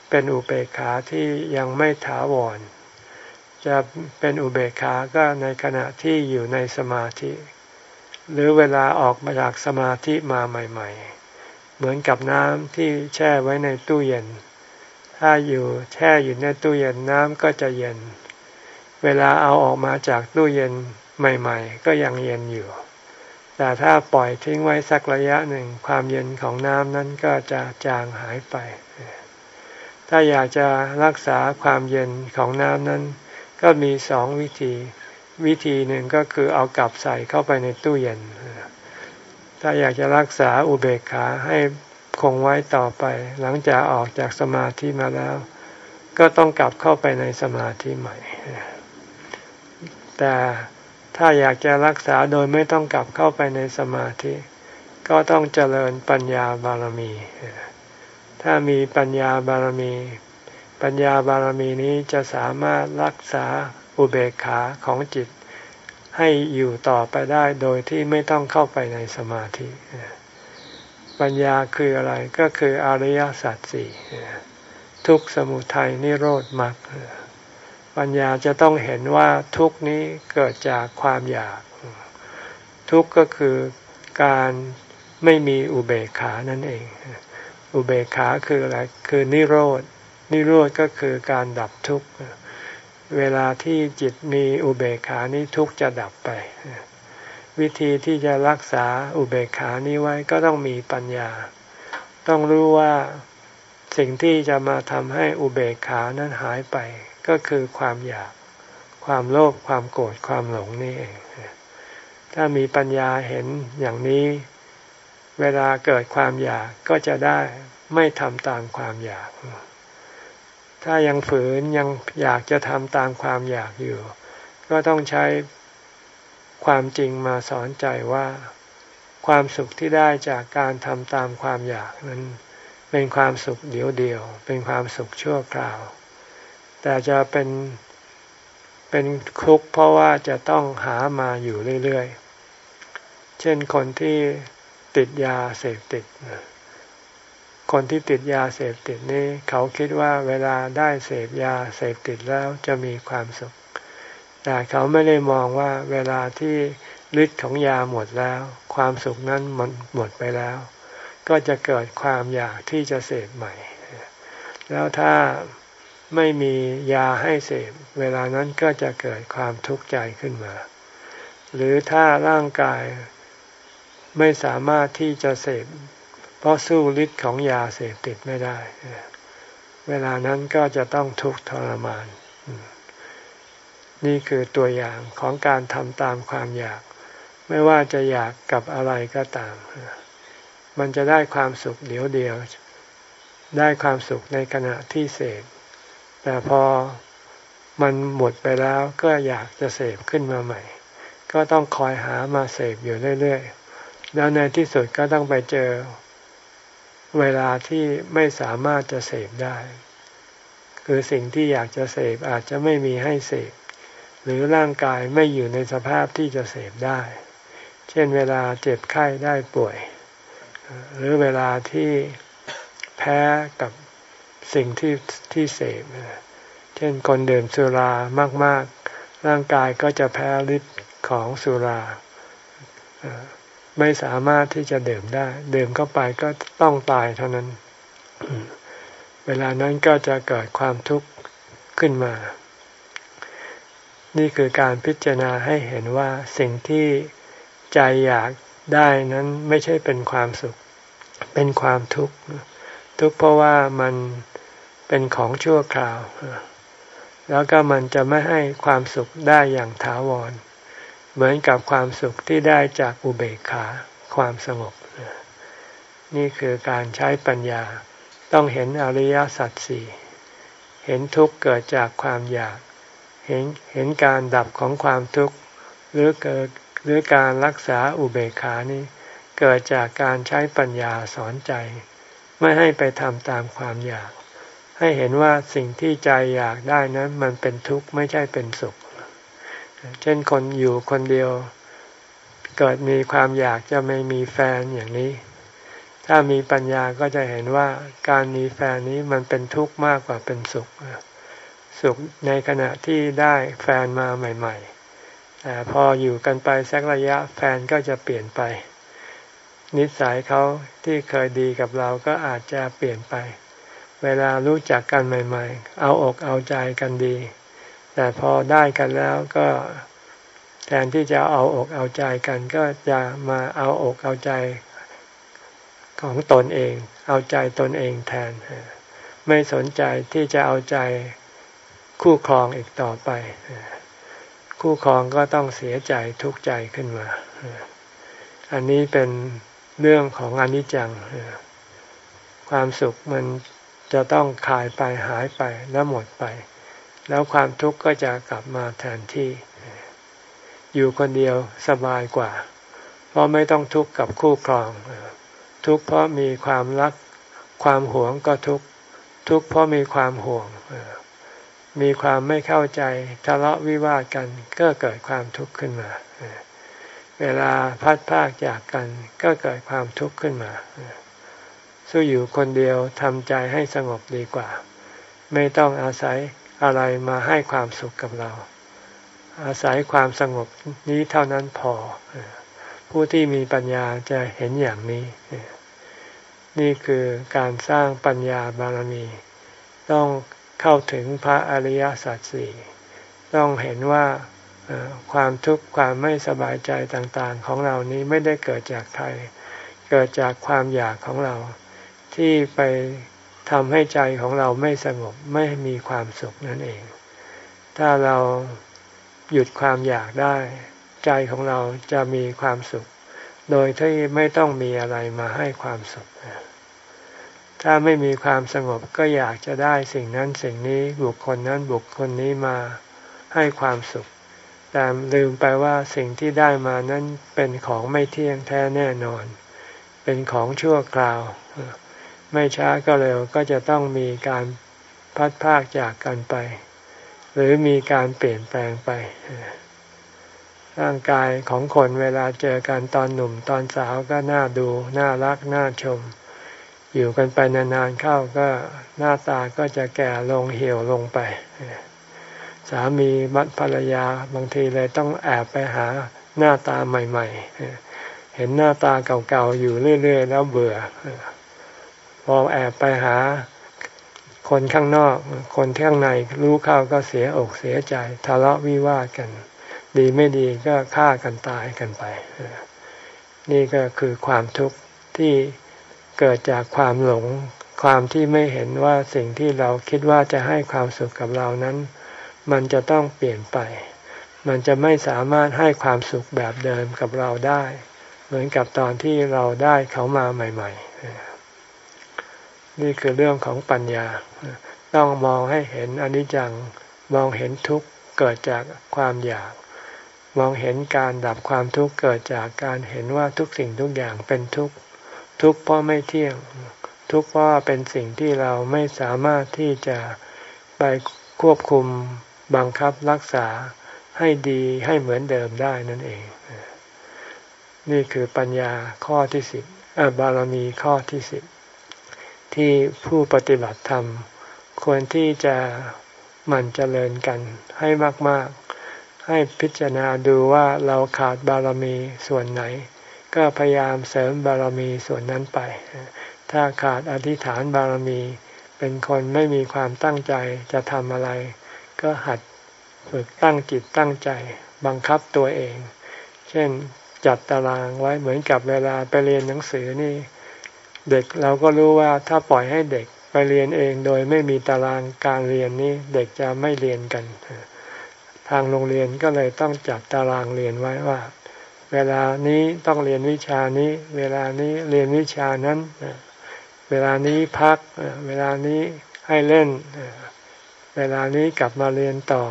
เป็นอุเบกขาที่ยังไม่ถาวร จะเป็นอุเบกขาก็ในขณะที่อยู่ในสมาธิ หรือเวลาออกมาจากสมาธิมาใหม่ ๆ เหมือนกับน้ำที่แช่ไว้ในตู้เย็น ถ้าอยู่แช่อยู่ในตู้เย็นน้ำก็จะเย็น เวลาเอาออกมาจากตู้เย็นใหม่ ๆ ก็ยังเย็นอยู่ แต่ถ้าปล่อยทิ้งไว้สักระยะหนึ่งความเย็นของน้ำนั้นก็จะจางหายไป ถ้าอยากจะรักษาความเย็นของน้ำนั้น ก็มีสองวิธี วิธีหนึ่งก็คือเอากลับใส่เข้าไปในตู้เย็น ถ้าอยากจะรักษาอุเบกขาให้คงไว้ต่อไป หลังจากออกจากสมาธิมาแล้ว ก็ต้องกลับเข้าไปในสมาธิใหม่ แต่ถ้าอยากจะรักษาโดยไม่ต้องกลับเข้าไปในสมาธิ ก็ต้องเจริญปัญญาบารมี ถ้ามีปัญญาบารมี ปัญญาบารมีนี้จะสามารถรักษาอุเบกขาของจิตให้อยู่ต่อไปได้โดยที่ไม่ต้องเข้าไปในสมาธิ ปัญญาคืออะไรก็คืออริยสัจสี่ทุกสมุทัยนิโรธมรรค ปัญญาจะต้องเห็นว่าทุกนี้เกิดจากความอยาก ทุกก็คือการไม่มีอุเบกขานั่นเอง อุเบกขาคืออะไร คือนิโรธนิโรธก็คือการดับทุกข์ เวลาที่จิตมีอุเบกขานี้ทุกจะดับไป วิธีที่จะรักษาอุเบกขานี้ไว้ก็ต้องมีปัญญา ต้องรู้ว่าสิ่งที่จะมาทำให้อุเบกขานั้นหายไป ก็คือความอยาก ความโลภความโกรธความหลงนี่เอง ถ้ามีปัญญาเห็นอย่างนี้ เวลาเกิดความอยากก็จะได้ไม่ทำตามความอยาก ถ้ายังฝืนยังอยากจะทำตามความอยากอยู่ ก็ต้องใช้ความจริงมาสอนใจว่า ความสุขที่ได้จากการทำตามความอยากนั้น เป็นความสุขเดียวเดียว เป็นความสุขชั่วคราว แต่จะเป็นเป็นคุกเพราะว่าจะต้องหามาอยู่เรื่อยๆ เช่นคนที่ติดยาเสพติด คนที่ติดยาเสพติดนี่เขาคิดว่าเวลาได้เสพยาเสพติดแล้วจะมีความสุข แต่เขาไม่ได้มองว่าเวลาที่ฤทธิ์ของยาหมดแล้ว ความสุขนั้นมันหมดไปแล้ว ก็จะเกิดความอยากที่จะเสพใหม่ แล้วถ้า ไม่มียาให้เสพเวลานั้นก็จะเกิดความทุกข์ใจขึ้นมา หรือถ้าร่างกายไม่สามารถที่จะเสพเพราะสู้ฤทธิ์ของยาเสพติดไม่ได้ เวลานั้นก็จะต้องทุกข์ทรมาน นี่คือตัวอย่างของการทำตามความอยาก ไม่ว่าจะอยากกับอะไรก็ตาม มันจะได้ความสุขเดียวเดียว ได้ความสุขในขณะที่เสพ แต่พอมันหมดไปแล้วก็อยากจะเสพขึ้นมาใหม่ ก็ต้องคอยหามาเสพอยู่เรื่อยๆ แล้วในที่สุดก็ต้องไปเจอเวลาที่ไม่สามารถจะเสพได้ คือสิ่งที่อยากจะเสพอาจจะไม่มีให้เสพ หรือร่างกายไม่อยู่ในสภาพที่จะเสพได้ เช่นเวลาเจ็บไข้ได้ป่วย หรือเวลาที่แพ้กับ สิ่งที่ที่เสพเช่นคนดื่มสุรามาก ๆ ร่างกายก็จะแพ้ฤทธิ์ของสุราไม่สามารถที่จะดื่มได้ ดื่มเข้าไปก็ต้องตายเท่านั้น เวลานั้นก็จะเกิดความทุกข์ขึ้นมา นี่คือการพิจารณาให้เห็นว่าสิ่งที่ใจอยากได้นั้นไม่ใช่เป็นความสุข เป็นความทุกข์ ทุกข์เพราะว่ามัน เป็นของชั่วคราว แล้วก็มันจะไม่ให้ความสุขได้อย่างถาวร เหมือนกับความสุขที่ได้จากอุเบกขาความสงบ นี่คือการใช้ปัญญาต้องเห็นอริยสัจสี่เห็นทุกข์เกิดจากความอยาก เห็นเห็นการดับของความทุกข์หรือเกิดหรือการรักษาอุเบกขานี้ เกิดจากการใช้ปัญญาสอนใจ ไม่ให้ไปทำตามความอยาก ให้เห็นว่าสิ่งที่ใจอยากได้นั้น มันเป็นทุกข์ไม่ใช่เป็นสุข เช่นคนอยู่คนเดียว เกิดมีความอยากจะไม่มีแฟนอย่างนี้ ถ้ามีปัญญาก็จะเห็นว่าการมีแฟนนี้มันเป็นทุกข์มากกว่าเป็นสุข สุขในขณะที่ได้แฟนมาใหม่ ๆ แต่พออยู่กันไปสักระยะแฟนก็จะเปลี่ยนไปนิสัยเขาที่เคยดีกับเราก็อาจจะเปลี่ยนไป เวลารู้จักกันใหม่ ๆ เอาอกเอาใจกันดี แต่พอได้กันแล้วก็แทนที่จะเอาอกเอาใจกันก็จะมาเอาอกเอาใจของตนเอง เอาใจตนเองแทน ไม่สนใจที่จะเอาใจคู่ครองอีกต่อไป คู่ครองก็ต้องเสียใจทุกข์ใจขึ้นมา อันนี้เป็นเรื่องของอนิจจัง ความสุขมัน จะต้องคายไปหายไปแล้วหมดไป แล้วความทุกข์ก็จะกลับมาแทนที่ อยู่คนเดียวสบายกว่า เพราะไม่ต้องทุกข์กับคู่ครอง ทุกข์เพราะมีความรัก ความหวงก็ทุกข์ทุกข์เพราะมีความห่วง มีความไม่เข้าใจทะเลาะวิวาทกันก็เกิดความทุกข์ขึ้นมาเวลาพัดพากจากกันก็เกิดความทุกข์ขึ้นมา สู้อยู่คนเดียวทำใจให้สงบดีกว่า ไม่ต้องอาศัยอะไรมาให้ความสุขกับเรา อาศัยความสงบนี้เท่านั้นพอ ผู้ที่มีปัญญาจะเห็นอย่างนี้ นี่คือการสร้างปัญญาบารมี ต้องเข้าถึงพระอริยสัจสี่ต้องเห็นว่าความทุกข์ความไม่สบายใจต่างๆ ของเรานี้ไม่ได้เกิดจากใคร เกิดจากความอยากของเรา ที่ไปทำให้ใจของเราไม่สงบไม่มีความสุขนั่นเอง ถ้าเราหยุดความอยากได้ ใจของเราจะมีความสุข โดยที่ไม่ต้องมีอะไรมาให้ความสุข ถ้าไม่มีความสงบก็อยากจะได้สิ่งนั้นสิ่งนี้บุคคลนั้นบุคคลนี้มาให้ความสุข แต่ลืมไปว่าสิ่งที่ได้มานั้นเป็นของไม่เที่ยงแท้แน่นอน เป็นของชั่วคราว ไม่ช้าก็เร็วก็จะต้องมีการพัดพากจากกันไป หรือมีการเปลี่ยนแปลงไป ร่างกายของคนเวลาเจอกันตอนหนุ่มตอนสาวก็น่าดู น่ารัก น่าชม อยู่กันไปนานๆเข้าก็หน้าตาก็จะแก่ลงเหี่ยวลงไป สามีมัดภรรยาบางทีเลยต้องแอบไปหาหน้าตาใหม่ ๆ เห็นหน้าตาเก่าๆอยู่เรื่อย ๆ แล้วเบื่อ อแอบไปหาคนข้างนอก คนข้างในรู้เข้าก็เสียอกเสียใจทะเลาะวิวาทกัน ดีไม่ดีก็ฆ่ากันตายกันไป นี่ก็คือความทุกข์ที่เกิดจากความหลง ความที่ไม่เห็นว่าสิ่งที่เราคิดว่าจะให้ความสุขกับเรานั้น มันจะต้องเปลี่ยนไป มันจะไม่สามารถให้ความสุขแบบเดิมกับเราได้ เหมือนกับตอนที่เราได้เขามาใหม่ ๆ นี่คือเรื่องของปัญญา ต้องมองให้เห็นอนิจจัง มองเห็นทุกข์เกิดจากความอยาก มองเห็นการดับความทุกข์เกิดจากการเห็นว่าทุกสิ่งทุกอย่างเป็นทุกข์ ทุกข์เพราะไม่เที่ยง ทุกข์เพราะเป็นสิ่งที่เราไม่สามารถที่จะไปควบคุมบังคับรักษาให้ดีให้เหมือนเดิมได้นั่นเอง นี่คือปัญญาข้อที่สิบบารมีข้อที่สิบ ที่ผู้ปฏิบัติธรรม ควรที่จะมันเจริญกันให้มาก ๆ ให้พิจารณาดูว่าเราขาดบารมีส่วนไหน ก็พยายามเสริมบารมีส่วนนั้นไป ถ้าขาดอธิษฐานบารมีเป็นคนไม่มีความตั้งใจจะทำอะไร ก็หัดฝึกตั้งจิตตั้งใจ บังคับตัวเอง เช่นจัดตารางไว้เหมือนกับเวลาไปเรียนหนังสือนี่ เด็กเราก็รู้ว่าถ้าปล่อยให้เด็กไปเรียนเองโดยไม่มีตารางการเรียนนี้เด็กจะไม่เรียนกัน ทางโรงเรียนก็เลยต้องจัดตารางเรียนไว้ว่า เวลานี้ต้องเรียนวิชานี้ เวลานี้เรียนวิชานั้น เวลานี้พัก เวลานี้ให้เล่น เวลานี้กลับมาเรียนต่อ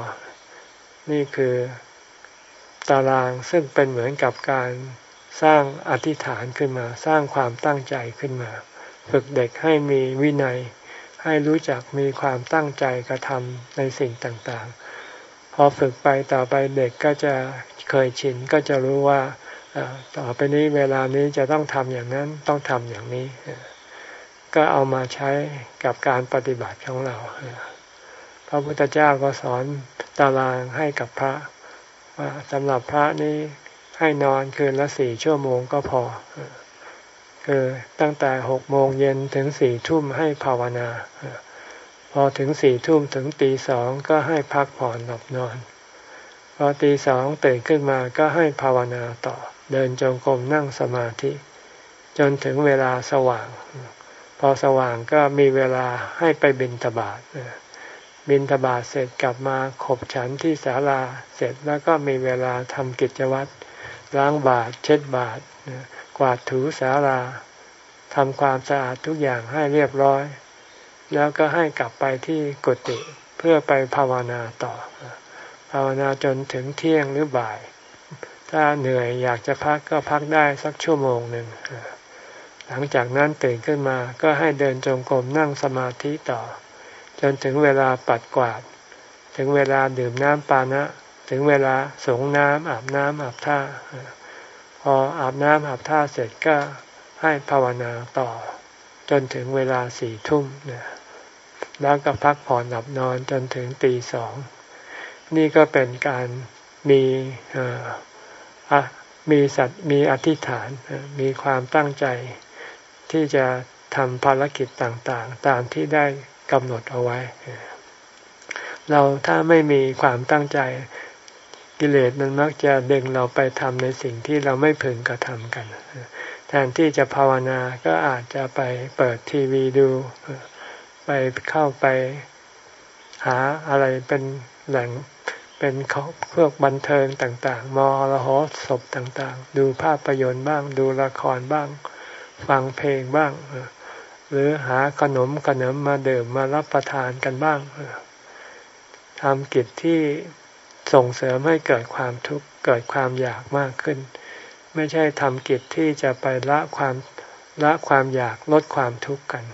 นี่คือตารางซึ่งเป็นเหมือนกับการ สร้างอธิษฐานขึ้นมา สร้างความตั้งใจขึ้นมา ฝึกเด็กให้มีวินัย ให้รู้จักมีความตั้งใจกระทำในสิ่งต่างๆ พอฝึกไปต่อไปเด็กก็จะเคยชินก็จะรู้ว่าต่อไปนี้เวลานี้จะต้องทำอย่างนั้นต้องทำอย่างนี้ ก็เอามาใช้กับการปฏิบัติของเราพระพุทธเจ้าก็สอนตารางให้กับพระว่าสำหรับพระนี้ ให้นอนคืนละสี่ชั่วโมงก็พอ คือตั้งแต่หกโมงเย็นถึงสี่ทุ่มให้ภาวนา พอถึงสี่ทุ่มถึงตีสองก็ให้พักผ่อนหลับนอน พอตีสองตื่นขึ้นมาก็ให้ภาวนาต่อ เดินจงกรมนั่งสมาธิ จนถึงเวลาสว่าง พอสว่างก็มีเวลาให้ไปบินทบาทบินทบาทเสร็จกลับมาขบฉันที่ศาลาเสร็จแล้วก็มีเวลาทำกิจวัตร ล้างบาตรเช็ดบาตรกวาดถูศาลาทำความสะอาดทุกอย่างให้เรียบร้อย แล้วก็ให้กลับไปที่กุฏิเพื่อไปภาวนาต่อ ภาวนาจนถึงเที่ยงหรือบ่าย ถ้าเหนื่อยอยากจะพักก็พักได้สักชั่วโมงหนึ่งหลังจากนั้นตื่นขึ้นมาก็ให้เดินจงกรมนั่งสมาธิต่อ จนถึงเวลาปัดกวาด ถึงเวลาดื่มน้ำปานะ ถึงเวลาสงน้ำอาบน้ำอาบท่า พออาบน้ำอาบท่าเสร็จก็ให้ภาวนาต่อ จนถึงเวลาสี่ทุ่มเนี่ยแล้วก็พักผ่อนหลับนอนจนถึงตีสอง นี่ก็เป็นการมีมีสัตว์มีอธิษฐาน มีความตั้งใจที่จะทำภารกิจต่างๆ ตามที่ได้กำหนดเอาไว้ เราถ้าไม่มีความตั้งใจ กิเลสมันมักจะดึงเราไปทำในสิ่งที่เราไม่พึงกระทำกัน แทนที่จะภาวนาก็อาจจะไปเปิดทีวีดู ไปเข้าไปหาอะไรเป็นแหล่งเป็นเขาพวกบันเทิงต่าง ๆ มอละหอศพต่างๆ ดูภาพยนตร์บ้าง ดูละครบ้าง ฟังเพลงบ้าง หรือหาขนมขนมมาเดื่มมารับประทานกันบ้างทำกิจที่ ส่งเสริมให้เกิดความทุกข์เกิดความอยากมากขึ้น ไม่ใช่ทำกิจที่จะไปละความละความอยากลดความทุกข์กัน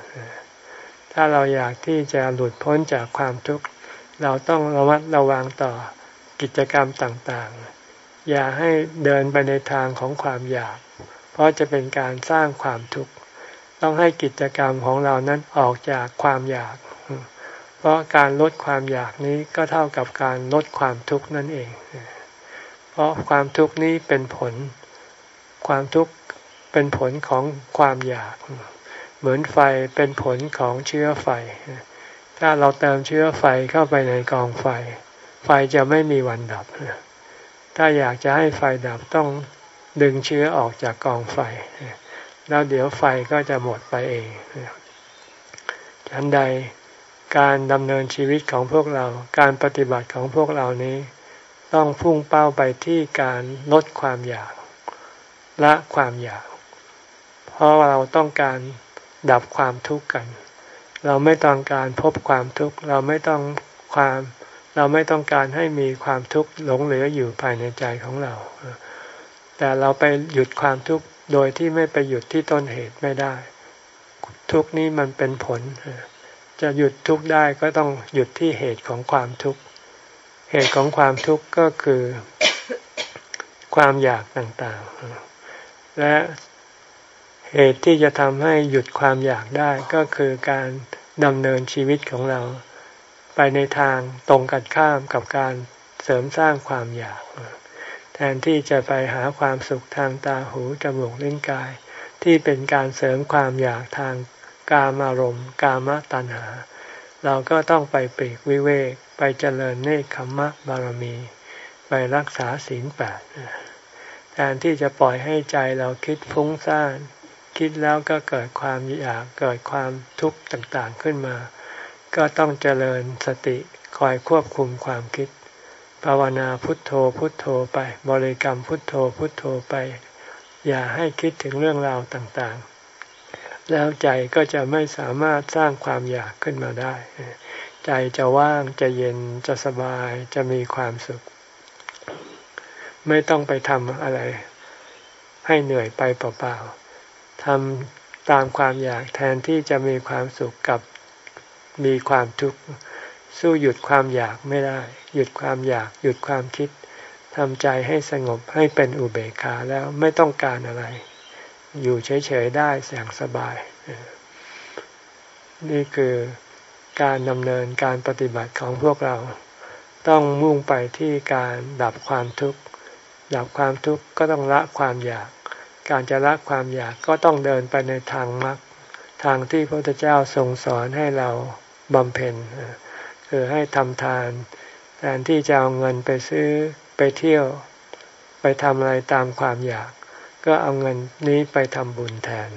ถ้าเราอยากที่จะหลุดพ้นจากความทุกข์เราต้องระมัดระวังต่อกิจกรรมต่างๆ อย่าให้เดินไปในทางของความอยาก เพราะจะเป็นการสร้างความทุกข์ ต้องให้กิจกรรมของเรานั้นออกจากความอยาก เพราะการลดความอยากนี้ก็เท่ากับการลดความทุกข์นั่นเอง เพราะความทุกข์นี้เป็นผล ความทุกข์เป็นผลของความอยาก เหมือนไฟเป็นผลของเชื้อไฟ ถ้าเราเติมเชื้อไฟเข้าไปในกองไฟ ไฟจะไม่มีวันดับ ถ้าอยากจะให้ไฟดับต้องดึงเชื้อออกจากกองไฟ แล้วเดี๋ยวไฟก็จะหมดไปเองฉันใด การดำเนินชีวิตของพวกเรา การปฏิบัติของพวกเรานี้ ต้องพุ่งเป้าไปที่การลดความอยากละความอยาก เพราะเราต้องการดับความทุกข์กัน เราไม่ต้องการพบความทุกข์ เราไม่ต้องความ เราไม่ต้องการให้มีความทุกข์หลงเหลืออยู่ภายในใจของเรา แต่เราไปหยุดความทุกข์โดยที่ไม่ไปหยุดที่ต้นเหตุไม่ได้ ทุกนี้มันเป็นผล จะหยุดทุกข์ได้ก็ต้องหยุดที่เหตุของความทุกข์ เหตุของความทุกข์ก็คือความอยากต่างๆ และเหตุที่จะทำให้หยุดความอยากได้ก็คือการดำเนินชีวิตของเรา ไปในทางตรงกันข้ามกับการเสริมสร้างความอยาก แทนที่จะไปหาความสุขทางตาหูจมูกลิ้นกาย ที่เป็นการเสริมความอยากทาง กามอารมณ์กามตัณหา เราก็ต้องไปปรีกวิเวกไปเจริญเนคขมะบารมี ไปรักษาศีลแปดแทนที่จะปล่อยให้ใจเราคิดฟุ้งซ่านคิดแล้วก็เกิดความอยากเกิดความทุกข์ต่างๆขึ้นมา ก็ต้องเจริญสติคอยควบคุมความคิด ภาวนาพุทโธพุทโธไป บริกรรมพุทโธพุทโธไป อย่าให้คิดถึงเรื่องราวต่างๆ แล้วใจก็จะไม่สามารถสร้างความอยากขึ้นมาได้ ใจจะว่างจะเย็นจะสบายจะมีความสุข ไม่ต้องไปทำอะไร ให้เหนื่อยไปเปล่าๆทำตามความอยากแทนที่จะมีความสุขกับมีความทุกข์สู้หยุดความอยากไม่ได้ หยุดความอยาก หยุดความคิดทำใจให้สงบให้เป็นอุเบกขาแล้วไม่ต้องการอะไร อยู่เฉยๆได้แสงสบาย นี่คือการดำเนินการปฏิบัติของพวกเรา ต้องมุ่งไปที่การดับความทุกข์ ดับความทุกข์ก็ต้องละความอยาก การจะละความอยากก็ต้องเดินไปในทางมรรคทางที่พระพุทธเจ้าทรงสอนให้เราบำเพ็ญคือให้ทำทานแทนที่จะเอาเงินไปซื้อไปเที่ยว ไปทำอะไรตามความอยาก ก็เอาเงินนี้ไปทำบุญแทน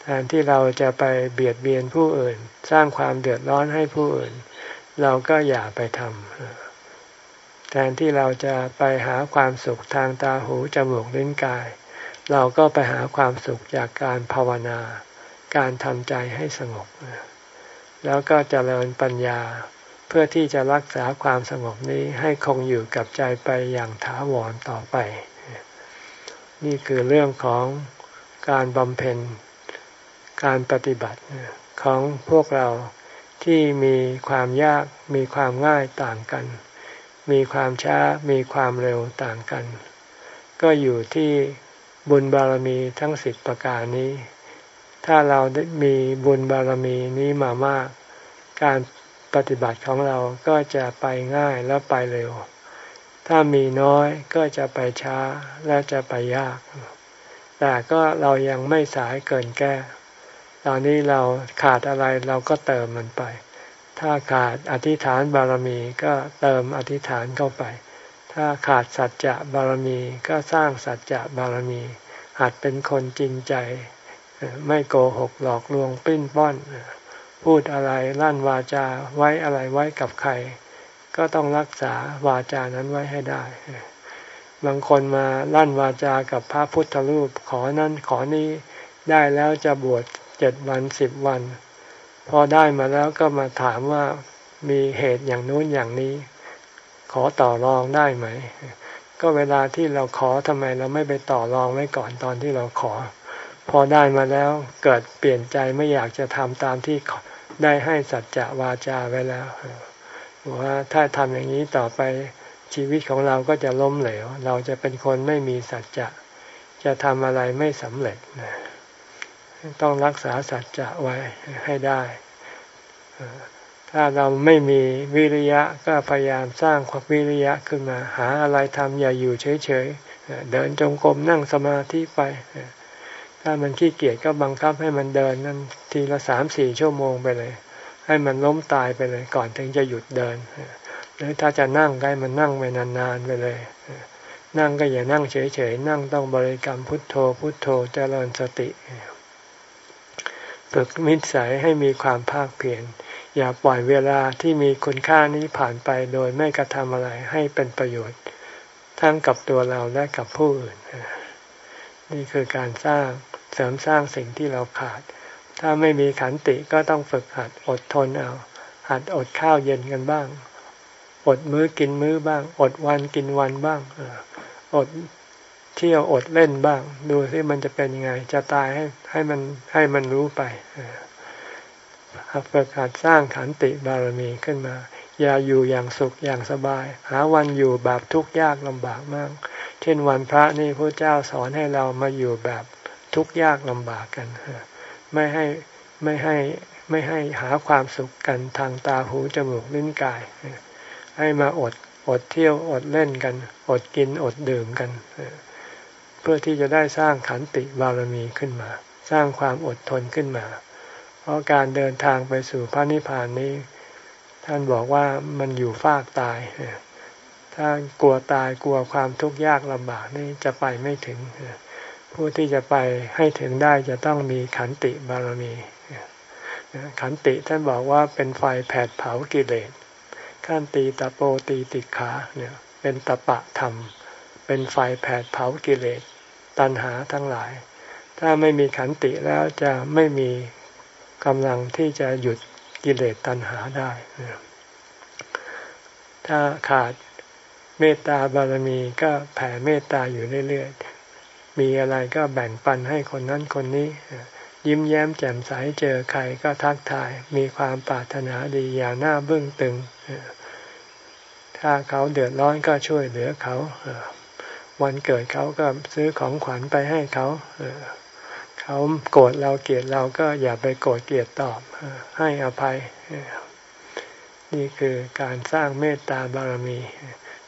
แทนที่เราจะไปเบียดเบียนผู้อื่น สร้างความเดือดร้อนให้ผู้อื่น เราก็อย่าไปทำแทนที่เราจะไปหาความสุขทางตาหูจมูกลิ้นกาย เราก็ไปหาความสุขจากการภาวนา การทำใจให้สงบ แล้วก็เจริญปัญญาเพื่อที่จะรักษาความสงบนี้ให้คงอยู่กับใจไปอย่างถาวรต่อไป นี่คือเรื่องของการบำเพ็ญการปฏิบัติของพวกเราที่มีความยากมีความง่ายต่างกัน มีความช้ามีความเร็วต่างกัน ก็อยู่ที่บุญบารมีทั้งสิบประการนี้ ถ้าเราได้มีบุญบารมีนี้มามาก การปฏิบัติของเราก็จะไปง่ายและไปเร็ว ถ้ามีน้อยก็จะไปช้าและจะไปยาก แต่ก็เรายังไม่สายเกินแก้ ตอนนี้เราขาดอะไรเราก็เติมมันไป ถ้าขาดอธิษฐานบารมีก็เติมอธิษฐานเข้าไป ถ้าขาดสัจจะบารมีก็สร้างสัจจะบารมี หัดเป็นคนจริงใจ ไม่โกหกหลอกลวงปิ้นป้อน พูดอะไรลั่นวาจาไว้อะไรไว้กับใคร ก็ต้องรักษาวาจานั้นไว้ให้ได้ บางคนมาลั่นวาจากับพระพุทธรูปขอนั้นขอนี้ได้แล้วจะบวชเจ็ดวันสิบวัน พอได้มาแล้วก็มาถามว่ามีเหตุอย่างนู้นอย่างนี้ ขอต่อรองได้ไหม ก็เวลาที่เราขอทำไมเราไม่ไปต่อรองไว้ก่อนตอนที่เราขอ พอได้มาแล้วเกิดเปลี่ยนใจไม่อยากจะทำตามที่ได้ให้สัจจะวาจาไว้แล้ว ว่าถ้าทำอย่างนี้ต่อไปชีวิตของเราก็จะล้มเหลว เราจะเป็นคนไม่มีสัจจะ จะทำอะไรไม่สำเร็จนะต้องรักษาสัจจะไว้ให้ได้ ถ้าเราไม่มีวิริยะก็พยายามสร้างความวิริยะขึ้นมา หาอะไรทำอย่าอยู่เฉยๆ เดินจงกรมนั่งสมาธิไป ถ้ามันขี้เกียจก็บังคับให้มันเดินนั่นทีละสามสี่ชั่วโมงไปเลย ให้มันล้มตายไปเลยก่อนถึงจะหยุดเดิน หรือถ้าจะนั่งก็ให้มันนั่งไปนานๆไปเลย นั่งก็อย่านั่งเฉยๆ นั่งต้องบริกรรมพุทโธ พุทโธเจริญสติ ฝึกมิสัยให้มีความภาคเพียร อย่าปล่อยเวลาที่มีคุณค่านี้ผ่านไปโดยไม่กระทำอะไรให้เป็นประโยชน์ ทั้งกับตัวเราและกับผู้อื่น นี่คือการสร้างเสริมสร้างสิ่งที่เราขาด ถ้าไม่มีขันติก็ต้องฝึกหัดอดทนเอา หัดอดข้าวเย็นกันบ้าง อดมื้อกินมื้อบ้าง อดวันกินวันบ้างอดเที่ยวอดเล่นบ้าง ดูซิมันจะเป็นยังไง จะตายให้ให้มันให้มันรู้ไปฝึกหัดสร้างขันติบารมีขึ้นมา อย่าอยู่อย่างสุขอย่างสบาย หาวันอยู่แบบทุกข์ยากลำบากมาก เช่นวันพระนี่พระเจ้าสอนให้เรามาอยู่แบบทุกข์ยากลำบากกัน ไม่ให้ไม่ให้ไม่ให้หาความสุขกันทางตาหูจมูกลิ้นกาย ให้มาอดอดเที่ยวอดเล่นกัน อดกินอดดื่มกัน เพื่อที่จะได้สร้างขันติบารมีขึ้นมา สร้างความอดทนขึ้นมา เพราะการเดินทางไปสู่พระนิพพานนี้ ท่านบอกว่ามันอยู่ฟากตาย ถ้ากลัวตายกลัวความทุกข์ยากลำบากนี่จะไปไม่ถึง ผู้ที่จะไปให้ถึงได้จะต้องมีขันติบารมี ขันติท่านบอกว่าเป็นไฟแผดเผากิเลสขั้นตีตะโปตีติขาเนี่ยเป็นตะปะธรรม เป็นไฟแผดเผากิเลส ตัณหาทั้งหลาย ถ้าไม่มีขันติแล้วจะไม่มีกำลังที่จะหยุดกิเลสตัณหาได้ ถ้าขาดเมตตาบารมีก็แผ่เมตตาอยู่เรื่อยๆ มีอะไรก็แบ่งปันให้คนนั้นคนนี้ ยิ้มแย้มแจ่มใสเจอใครก็ทักทาย มีความปรารถนาดีอย่างหน้าเบื้องตึง ถ้าเขาเดือดร้อนก็ช่วยเหลือเขาวันเกิดเขาก็ซื้อของขวัญไปให้เขาเขาโกรธเราเกลียดเราก็อย่าไปโกรธเกลียดตอบให้อภัย นี่คือการสร้างเมตตาบารมี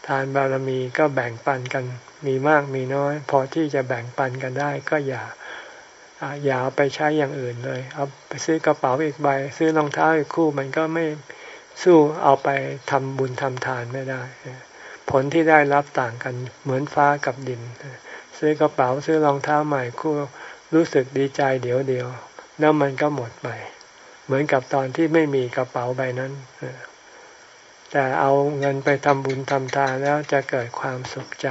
ทานบารมีก็แบ่งปันกัน มีมากมีน้อย พอที่จะแบ่งปันกันได้ก็อย่าอย่าเอาไปใช้อย่างอื่นเลย เอาไปซื้อกระเป๋าอีกใบ ซื้อรองเท้าอีกคู่มันก็ไม่สู้เอาไปทำบุญทำทานไม่ได้ ผลที่ได้รับต่างกันเหมือนฟ้ากับดิน ซื้อกระเป๋าซื้อรองเท้าใหม่คู่รู้สึกดีใจเดี๋ยวเดียวแล้วมันก็หมดไป เหมือนกับตอนที่ไม่มีกระเป๋าใบนั้น แต่เอาเงินไปทำบุญทำทานแล้วจะเกิดความสุขใจ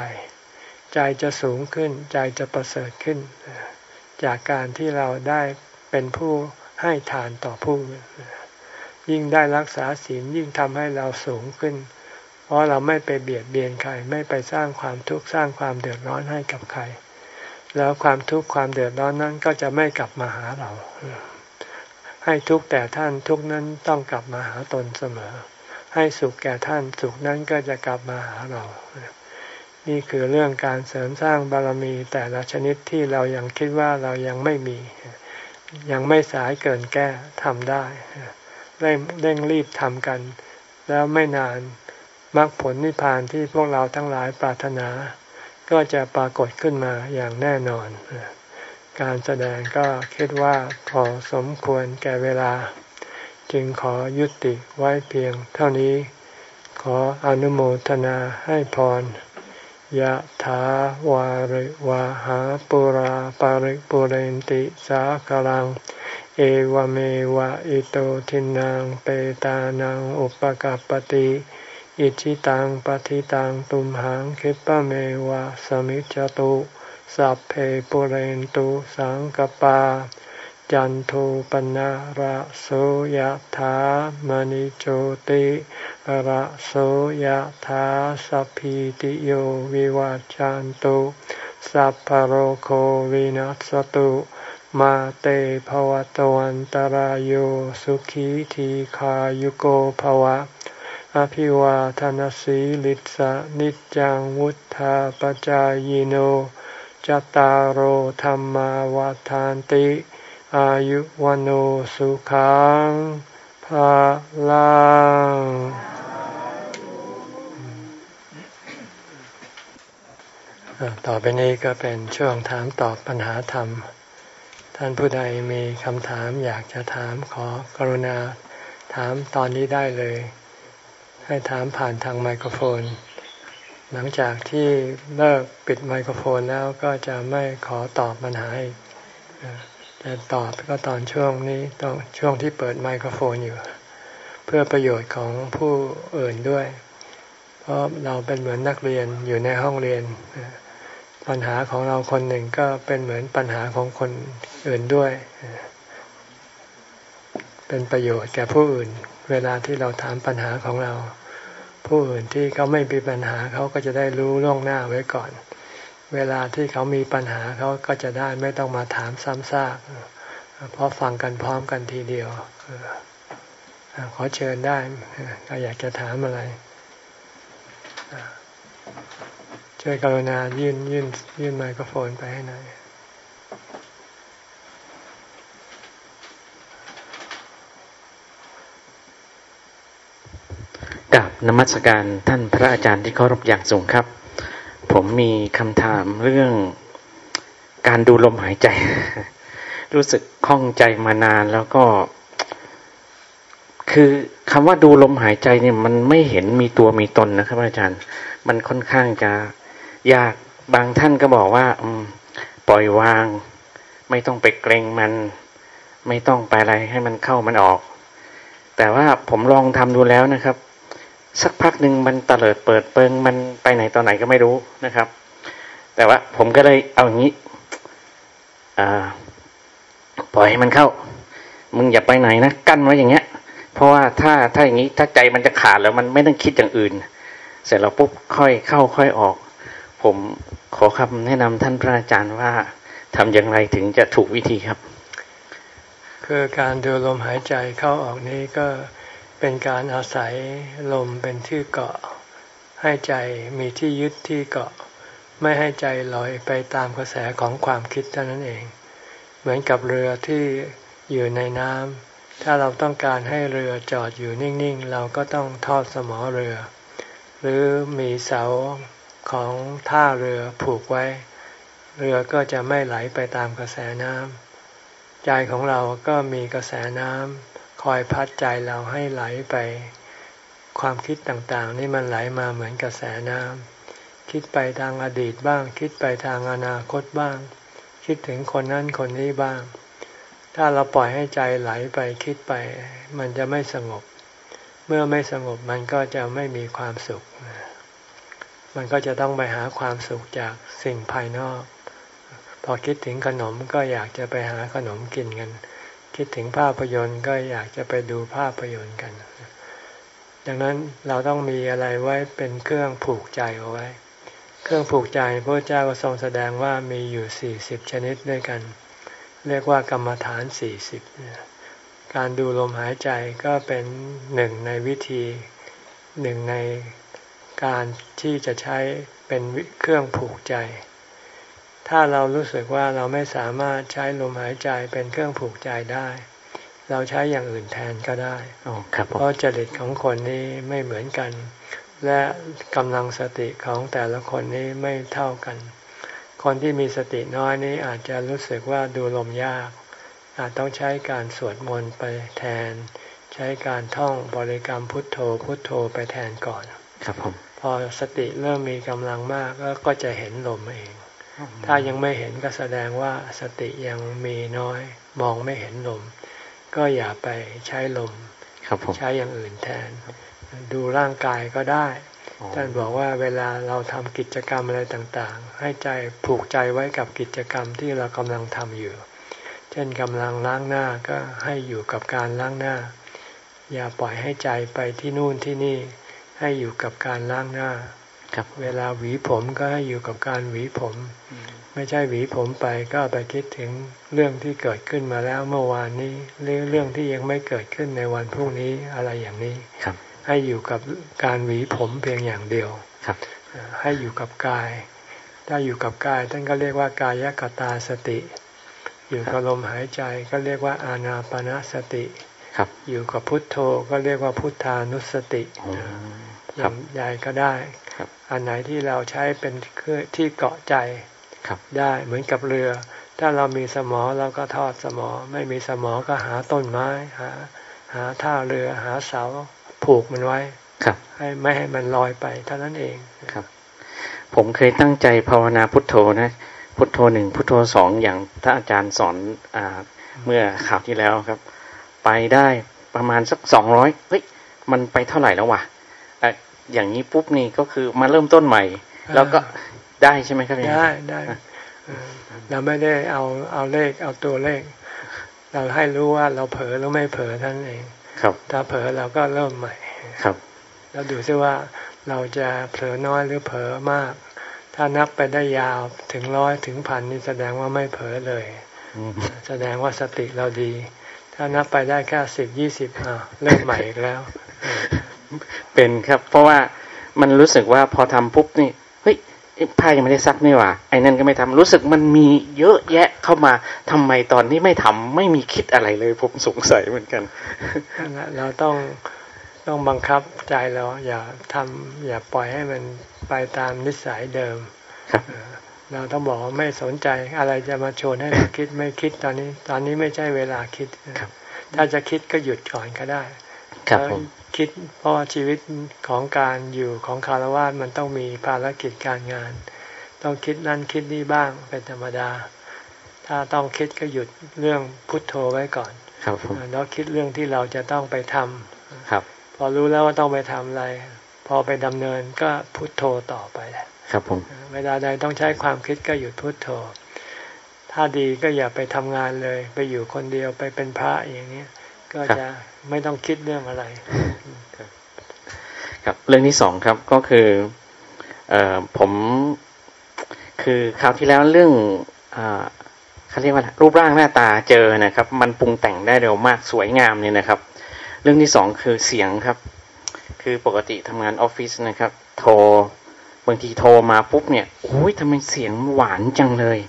ใจจะสูงขึ้น ใจจะประเสริฐขึ้น จากการที่เราได้เป็นผู้ให้ทานต่อผู้ยิ่งได้รักษาศีลยิ่งทำให้เราสูงขึ้น เพราะเราไม่ไปเบียดเบียนใคร ไม่ไปสร้างความทุกข์สร้างความเดือดร้อนให้กับใคร แล้วความทุกข์ความเดือดร้อนนั้นก็จะไม่กลับมาหาเรา ให้ทุกแต่ท่านทุกนั้นต้องกลับมาหาตนเสมอ ให้สุขแก่ท่านสุขนั้นก็จะกลับมาหาเรา นี่คือเรื่องการเสริมสร้างบารมีแต่ละชนิดที่เรายังคิดว่าเรายังไม่มี ยังไม่สายเกินแก้ทำได้เร่งเร่งรีบทำกัน แล้วไม่นานมรรคผลนิพพานที่พวกเราทั้งหลายปรารถนา ก็จะปรากฏขึ้นมาอย่างแน่นอน การแสดงก็คิดว่าพอสมควรแก่เวลา จึงขอยุติไว้เพียงเท่านี้ ขออนุโมทนาให้พร ยะถาวาริวาหาปุราปาริปุเรนติสากลัง เอวเมวะอิโตทินังเปตานังอุปกัปติอิชิตังปฏิตังตุมหังคิปะเมวะสมิจจตุสัพเพปุเรนตุสังกปา จันโทปนะระโสยธามณิโจติระโสยธาสัพพิติโยวิวัจจันตุสัพพโรโควินัสตุมาเตภวตวันตารโยสุขีทีขายุโกภวะ อภิวาทานสีลิสะนิจังวุธาปจายโนจตารโหธรรมวาทานติ อายุวันโอสุขังภาลังต่อไปนี้ก็เป็นช่วงถามตอบปัญหาธรรม ท่านผู้ใดมีคำถามอยากจะถามขอกรุณาถามตอนนี้ได้เลย ให้ถามผ่านทางไมโครโฟน หลังจากที่เลิกปิดไมโครโฟนแล้วก็จะไม่ขอตอบปัญหาอีก จะตอบก็ตอนช่วงนี้ตอนช่วงที่เปิดไมโครโฟนอยู่ เพื่อประโยชน์ของผู้อื่นด้วย เพราะเราเป็นเหมือนนักเรียนอยู่ในห้องเรียน ปัญหาของเราคนหนึ่งก็เป็นเหมือนปัญหาของคนอื่นด้วย เป็นประโยชน์แก่ผู้อื่น เวลาที่เราถามปัญหาของเรา ผู้อื่นที่เขาไม่มีปัญหาเขาก็จะได้รู้ล่วงหน้าไว้ก่อน เวลาที่เขามีปัญหาเขาก็จะได้ไม่ต้องมาถามซ้ำซากเพราะฟังกันพร้อมกันทีเดียวขอเชิญได้ก็อยากจะถามอะไรช่วยกรุณายื่นยื่นยื่นไมโครโฟนไปให้หน่อยกับนมัสการท่านพระอาจารย์ที่เคารพอย่างสูงครับ ผมมีคำถามเรื่องการดูลมหายใจ รู้สึกคล่องใจมานานแล้วก็ คือคำว่าดูลมหายใจเนี่ย มันไม่เห็นมีตัวมีตนนะครับ อาจารย์ มันค่อนข้างจะยากบางท่านก็บอกว่าปล่อยวาง ไม่ต้องไปเกรงมัน ไม่ต้องไปอะไรให้มันเข้ามันออก แต่ว่าผมลองทำดูแล้วนะครับ สักพักหนึ่งมันตเตลิดเปิดเปิงมันไปไหนตอนไหนก็ไม่รู้นะครับ แต่ว่าผมก็เลยเอาอย่างนี้ปล่อยให้มันเข้า มึงอย่าไปไหนนะกั้นไว้อย่างเงี้ย เพราะว่าถ้าถ้าอย่างนี้ถ้าใจมันจะขาดแล้วมันไม่ต้องคิดอย่างอื่น เสร็จแล้วปุ๊บค่อยเข้าค่อยออก ผมขอคำแนะนำท่านพระอาจารย์ว่าทำอย่างไรถึงจะถูกวิธีครับ คือการดูลมหายใจเข้าออกนี้ก็เเป็นการอาศัยลมเป็นที่เกาะ ให้ใจมีที่ยึดที่เกาะ ไม่ให้ใจลอยไปตามกระแสของความคิดเท่านั้นเอง เหมือนกับเรือที่อยู่ในน้ำถ้าเราต้องการให้เรือจอดอยู่นิ่งๆ เราก็ต้องทอดสมอเรือ หรือมีเสาของท่าเรือผูกไว้ เรือก็จะไม่ไหลไปตามกระแสน้ำใจของเราก็มีกระแสน้ำ คอยพัดใจเราให้ไหลไป ความคิดต่างๆ นี่มันไหลมาเหมือนกระแสน้ำคิดไปทางอดีตบ้าง คิดไปทางอนาคตบ้าง คิดถึงคนนั้นคนนี้บ้าง ถ้าเราปล่อยให้ใจไหลไปคิดไป มันจะไม่สงบ เมื่อไม่สงบมันก็จะไม่มีความสุข มันก็จะต้องไปหาความสุขจากสิ่งภายนอก พอคิดถึงขนมก็อยากจะไปหาขนมกินกัน คิดถึงภาพยนตร์ก็อยากจะไปดูภาพยนตร์กัน ดังนั้นเราต้องมีอะไรไว้เป็นเครื่องผูกใจเอาไว้ เครื่องผูกใจพระเจ้าก็ทรงแสดงว่ามีอยู่สี่สิบชนิดด้วยกัน เรียกว่ากรรมฐานสี่สิบการดูลมหายใจก็เป็นหนึ่งในวิธีหนึ่งในการที่จะใช้เป็นเครื่องผูกใจ ถ้าเรารู้สึกว่าเราไม่สามารถใช้ลมหายใจเป็นเครื่องผูกใจได้ เราใช้อย่างอื่นแทนก็ได้เพราะจริตของคนนี้ไม่เหมือนกัน และกำลังสติของแต่ละคนนี้ไม่เท่ากัน คนที่มีสติน้อยนี้อาจจะรู้สึกว่าดูลมยาก อาจต้องใช้การสวดมนต์ไปแทน ใช้การท่องบริกรรมพุทโธพุทโธไปแทนก่อน ครับผมพอสติเริ่มมีกำลังมากก็จะเห็นลมเอง ถ้ายังไม่เห็นก็แสดงว่าสติยังมีน้อย มองไม่เห็นลม ก็อย่าไปใช้ลมใช้อย่างอื่นแทน ดูร่างกายก็ได้ท่านบอกว่าเวลาเราทำกิจกรรมอะไรต่างๆ ให้ใจผูกใจไว้กับกิจกรรมที่เรากำลังทำอยู่ เช่นกำลังล้างหน้าก็ให้อยู่กับการล้างหน้า อย่าปล่อยให้ใจไปที่นู่นที่นี่ ให้อยู่กับการล้างหน้า ครับ เวลาหวีผมก็ให้อยู่กับการหวีผม ไม่ใช่หวีผมไปก็ไปคิดถึงเรื่องที่เกิดขึ้นมาแล้วเมื่อวานนี้หรือเรื่องที่ยังไม่เกิดขึ้นในวันพรุ่งนี้อะไรอย่างนี้ครับ ให้อยู่กับการหวีผมเพียงอย่างเดียวครับ ให้อยู่กับกาย ถ้าอยู่กับกายท่านก็เรียกว่ากายกตาสติ อยู่กับลมหายใจก็เรียกว่าอานาปนาสติครับอยู่กับพุทโธก็เรียกว่าพุทธานุสติอย่างใหญ่ก็ได้ อันไหนที่เราใช้เป็นเครื่องที่เกาะใจได้เหมือนกับเรือ ถ้าเรามีสมอเราก็ทอดสมอ ไม่มีสมอก็หาต้นไม้หาหาท่าเรือหาเสาผูกมันไว้ครับ ให้ไม่ให้มันลอยไปเท่านั้นเองครับ ผมเคยตั้งใจภาวนาพุทโธนะ พุทโธหนึ่งพุทโธสองอย่างถ้าอาจารย์สอนอ่าเมื่อข่าวที่แล้วครับ ไปได้ประมาณสักสองร้อยเฮ้ยมันไปเท่าไหร่แล้ววะ อย่างนี้ปุ๊บนี่ก็คือมาเริ่มต้นใหม่ แล้วก็ได้ใช่ไหมครับได้ได้เราไม่ได้เอาเอาเลขเอาตัวเลข เราให้รู้ว่าเราเผลอหรือไม่เผลอท่านเอง ครับ ถ้าเผลอเราก็เริ่มใหม่ครับแล้วดูซิว่าเราจะเผลอน้อยหรือเผลอมาก ถ้านับไปได้ยาวถึงร้อยถึงพันนี่แสดงว่าไม่เผลอเลย แสดงว่าสติเราดี ถ้านับไปได้แค่สิบยี่สิบอ่าเริ่มใหม่อีกแล้ว เป็นครับ เพราะว่ามันรู้สึกว่าพอทำปุ๊บนี่เฮ้ยผ้ายังไม่ได้ซักนี่หว่าไอ้นั่นก็ไม่ทำรู้สึกมันมีเยอะแยะเข้ามาทำไมตอนนี้ไม่ทำไม่มีคิดอะไรเลย ผมสงสัยเหมือนกันเราต้องต้องบังคับใจเราอย่าทำอย่าปล่อยให้มันไปตามนิสัยเดิมครับเราต้องบอกไม่สนใจอะไรจะมาชวนให้เราคิดไม่คิดตอนนี้ ตอนนี้ไม่ใช่เวลาคิดถ้าจะคิดก็หยุดก่อนก็ได้ครับผม คิด เพราะชีวิตของการอยู่ของคารวะมันต้องมีภารกิจการงาน ต้องคิดนั่นคิดนี่บ้างเป็นธรรมดา ถ้าต้องคิดก็หยุดเรื่องพุทโธไว้ก่อนครับแล้วคิดเรื่องที่เราจะต้องไปทำครับ พอรู้แล้วว่าต้องไปทำอะไร พอไปดำเนินก็พุทโธต่อไปครับผมเวลาใดต้องใช้ความคิดก็หยุดพุทโธ ถ้าดีก็อย่าไปทำงานเลย ไปอยู่คนเดียวไปเป็นพระอย่างนี้ ก็จะไม่ต้องคิดเรื่องอะไรครับเรื่องที่สองครับก็คือเอ่อผมคือคราวที่แล้วเรื่องอ่าเขาเรียกว่ารูปร่างหน้าตาเจอนะครับ มันปรุงแต่งได้เร็วมากสวยงามเนี่ยนะครับ เรื่องที่สองคือเสียงครับ คือปกติทำงานออฟฟิศนะครับ โทรบางทีโทรมาปุ๊บเนี่ยโอ้ยทำไมเสียงหวานจังเลย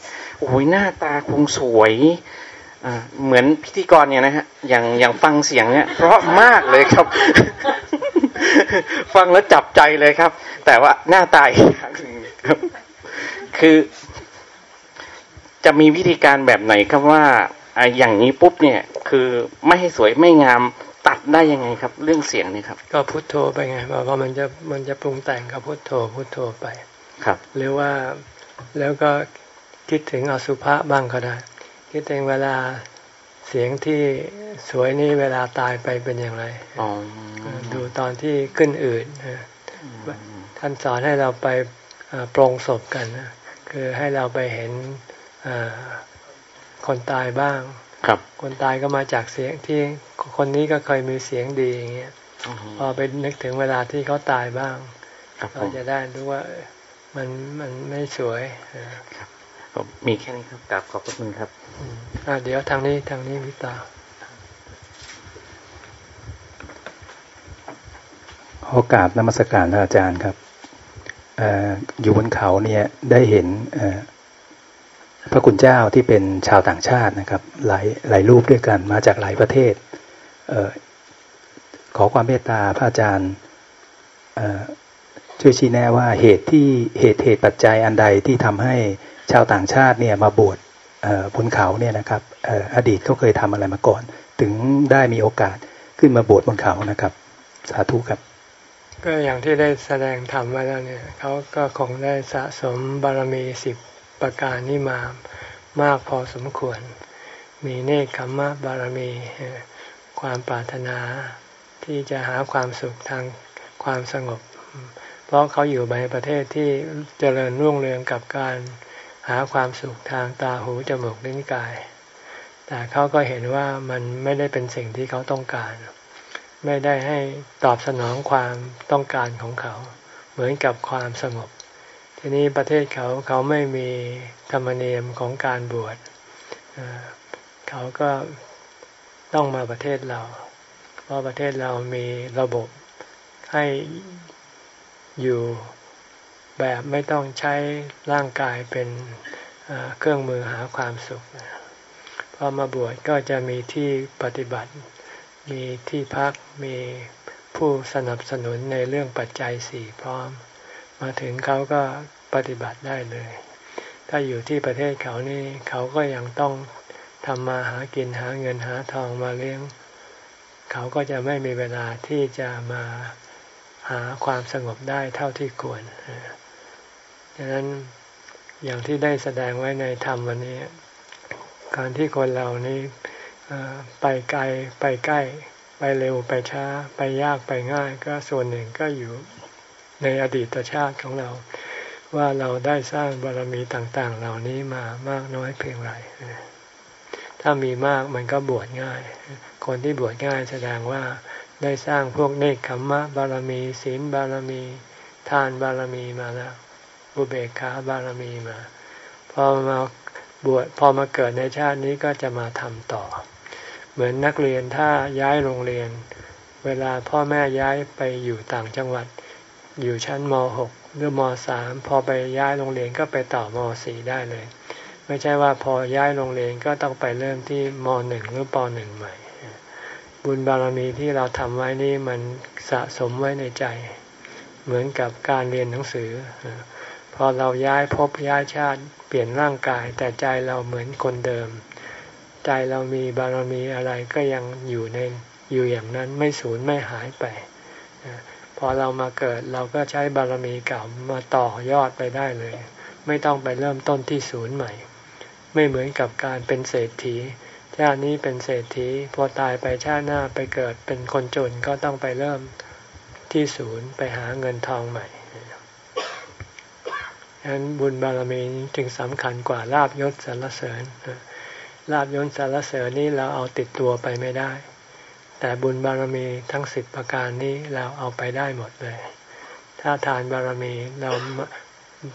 โอ้ยหน้าตาคงสวยอ่า เหมือนพิธีกรเนี่ยนะฮะ อย่างอย่างฟังเสียงเนี่ย เพราะมากเลยครับ ฟังแล้วจับใจเลยครับ แต่ว่าหน้าตาอีกอย่างหนึ่งครับ คือจะมีวิธีการแบบไหนครับว่าอ่าอย่างนี้ปุ๊บเนี่ย คือไม่ให้สวยไม่งามตัดได้ยังไงครับ เรื่องเสียงนี่ครับ ก็พุทโธไปไงบอกว่ามันจะมันจะปรุงแต่งก็พุทโธพุทโธไปครับ หรือว่าแล้วก็คิดถึงอสุภะบ้างก็ได้ คิดถึงเวลาเสียงที่สวยนี่เวลาตายไปเป็นอย่างไรอ๋อดูตอนที่ขึ้นอืดนะท่านสอนให้เราไปเอ่อปรงศพกันนะคือให้เราไปเห็นเอ่อคนตายบ้าง ครับ คนตายก็มาจากเสียงที่คนนี้ก็เคยมีเสียงดีอย่างเงี้ยอ๋อพอไปนึกถึงเวลาที่เขาตายบ้างครับผเรามจะได้รู้ว่ามันมันไม่สวยเออผมมีแค่นี้ครับกราบขอบพระคุณครับอืมอะ เดี๋ยวทางนี้ทางนี้มิตาขอกาบนมัสการพระอาจารย์ครับออยู่บนเขาเนี่ยได้เห็นพระคุณเจ้าที่เป็นชาวต่างชาตินะครับ หลายหลายรูปด้วยกันมาจากหลายประเทศเออขอความเมตตาพระอาจารย์ช่วยชี้แนะว่าเหตุที่เหตุเหตุปัจจัยอันใดที่ทำให้ชาวต่างชาติเนี่ยมาบวช บนเขาเนี่ยนะครับออดีตเขาเคยทำอะไรมาก่อน ถึงได้มีโอกาสขึ้นมาบวชบนเขานะครับ สาธุครับ ก็อย่างที่ได้แสดงธรรมไว้แล้วเนี่ยเขาก็คงได้สะสมบารมีสิบประการนี้มามากพอสมควร มีเนคขมมะบารมี ความปรารถนาที่จะหาความสุขทางความสงบ เพราะเขาอยู่ในประเทศที่เจริญรุ่งเรืองกับการ หาความสุขทางตาหูจมูกลิ้นกาย แต่เขาก็เห็นว่ามันไม่ได้เป็นสิ่งที่เขาต้องการ ไม่ได้ให้ตอบสนองความต้องการของเขา เหมือนกับความสงบ ทีนี้ประเทศเขาเขาไม่มีธรรมเนียมของการบวชเอ่อเขาก็ต้องมาประเทศเรา เพราะประเทศเรามีระบบให้อยู่ แบบไม่ต้องใช้ร่างกายเป็นเครื่องมือหาความสุขพอมาบวชก็จะมีที่ปฏิบัติ มีที่พักมีผู้สนับสนุนในเรื่องปัจจัยสี่พร้อม มาถึงเขาก็ปฏิบัติได้เลย ถ้าอยู่ที่ประเทศเขานี่เขาก็ยังต้องทำมาหากินหาเงินหาทองมาเลี้ยง เขาก็จะไม่มีเวลาที่จะมาหาความสงบได้เท่าที่ควร ดังนั้นอย่างที่ได้แสดงไว้ในธรรมวันนี้ การที่คนเรานี่ไปไกลไปใกล้ ไปเร็วไปช้า ไปยากไปง่าย ก็ส่วนหนึ่งก็อยู่ในอดีตชาติของเรา ว่าเราได้สร้างบารมีต่าง ๆ เหล่านี้มามากน้อยเพียงไรถ้ามีมากมันก็บวชง่าย คนที่บวชง่ายแสดงว่าได้สร้างพวกเนคขมมะบารมี ศีลบารมี ทานบารมีมาแล้ว อุเบกขาบารมีมา พอมาบวชพอมาเกิดในชาตินี้ก็จะมาทำต่อ เหมือนนักเรียนถ้าย้ายโรงเรียน เวลาพ่อแม่ย้ายไปอยู่ต่างจังหวัด อยู่ชั้นม .6 หรือม .3 พอไปย้ายโรงเรียนก็ไปต่อม .4 ได้เลย ไม่ใช่ว่าพอย้ายโรงเรียนก็ต้องไปเริ่มที่ม .1 หรือป .1 ใหม่ บุญบารมีที่เราทำไว้นี่มันสะสมไว้ในใจ เหมือนกับการเรียนหนังสือ พอเราย้ายภพย้ายชาติเปลี่ยนร่างกาย แต่ใจเราเหมือนคนเดิม ใจเรามีบารมีอะไรก็ยังอยู่ในอยู่อย่างนั้นไม่สูญไม่หายไป พอเรามาเกิดเราก็ใช้บารมีเก่ามาต่อยอดไปได้เลย ไม่ต้องไปเริ่มต้นที่ศูนย์ใหม่ ไม่เหมือนกับการเป็นเศรษฐีชาตินี้เป็นเศรษฐีพอตายไปชาติหน้าไปเกิดเป็นคนจนก็ต้องไปเริ่มที่ศูนย์ไปหาเงินทองใหม่ ฉะนั้นบุญบารมีจึงสำคัญกว่าลาบยศสรรเสริญลาบยศสรรเสริญนี่เราเอาติดตัวไปไม่ได้ แต่บุญบารมีทั้งสิบประการนี้เราเอาไปได้หมดเลย ถ้าทานบารมีเรา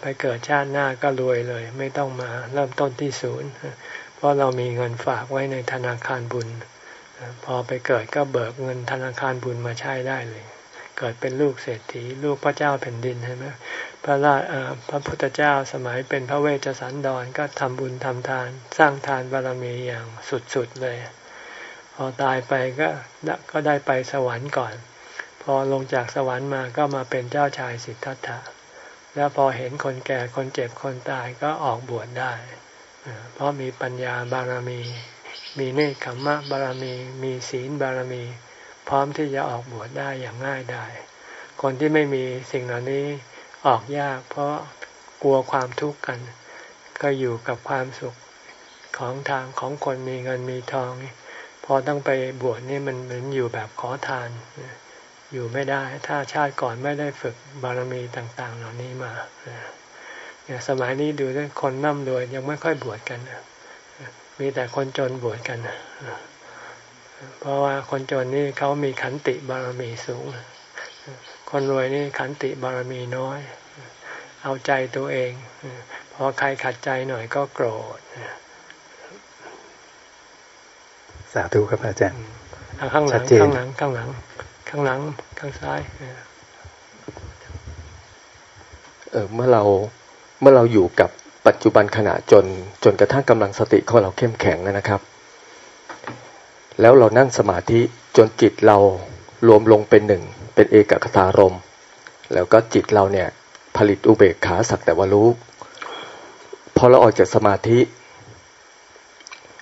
ไปเกิดชาติหน้าก็รวยเลย ไม่ต้องมาเริ่มต้นที่ศูนย์ เพราะเรามีเงินฝากไว้ในธนาคารบุญ พอไปเกิดก็เบิกเงินธนาคารบุญมาใช้ได้เลย เกิดเป็นลูกเศรษฐี ลูกพระเจ้าแผ่นดินใช่ไหมพระราพระพุทธเจ้าสมัยเป็นพระเวชสันดรก็ทำบุญทำทาน สร้างทานบารมีอย่างสุดๆเลย พอตายไปก็ก็ได้ไปสวรรค์ก่อน พอลงจากสวรรค์มาก็มาเป็นเจ้าชายสิทธัตถะแล้วพอเห็นคนแก่คนเจ็บคนตายก็ออกบวชได้ เพราะมีปัญญาบารมี มีเนคขมะบารมี มีศีลบารมี พร้อมที่จะออกบวชได้อย่างง่ายได้ คนที่ไม่มีสิ่งเหล่านี้ออกยาก เพราะกลัวความทุกข์กัน ก็อยู่กับความสุขของทางของคนมีเงินมีทอง พอต้องไปบวชนี่มันเหมือนอยู่แบบขอทาน อยู่ไม่ได้ ถ้าชาติก่อนไม่ได้ฝึกบารมีต่าง ๆ เหล่านี้มาเนี่ยสมัยนี้ดูด้วยคนน่ำรวยยังไม่ค่อยบวชกันมีแต่คนจนบวชกัน เพราะว่าคนจนนี่เขามีขันติบารมีสูง คนรวยนี่ขันติบารมีน้อย เอาใจตัวเอง พอใครขัดใจหน่อยก็โกรธ สาธุครับอาจารย์ข้างหลังข้างหลังข้างหลัง ข้างหลังข้างซ้ายเออเมื่อเราเมื่อเราอยู่กับปัจจุบันขณะจนจนกระทั่งกำลังสติของเราเข้มแข็งนะครับ แล้วเรานั่งสมาธิจนจิตเรารวมลงเป็นหนึ่ง เป็นเอกคตารม แล้วก็จิตเราเนี่ยผลิตอุเบกขาสักแต่ว่ารู้พอเราออกจากสมาธิ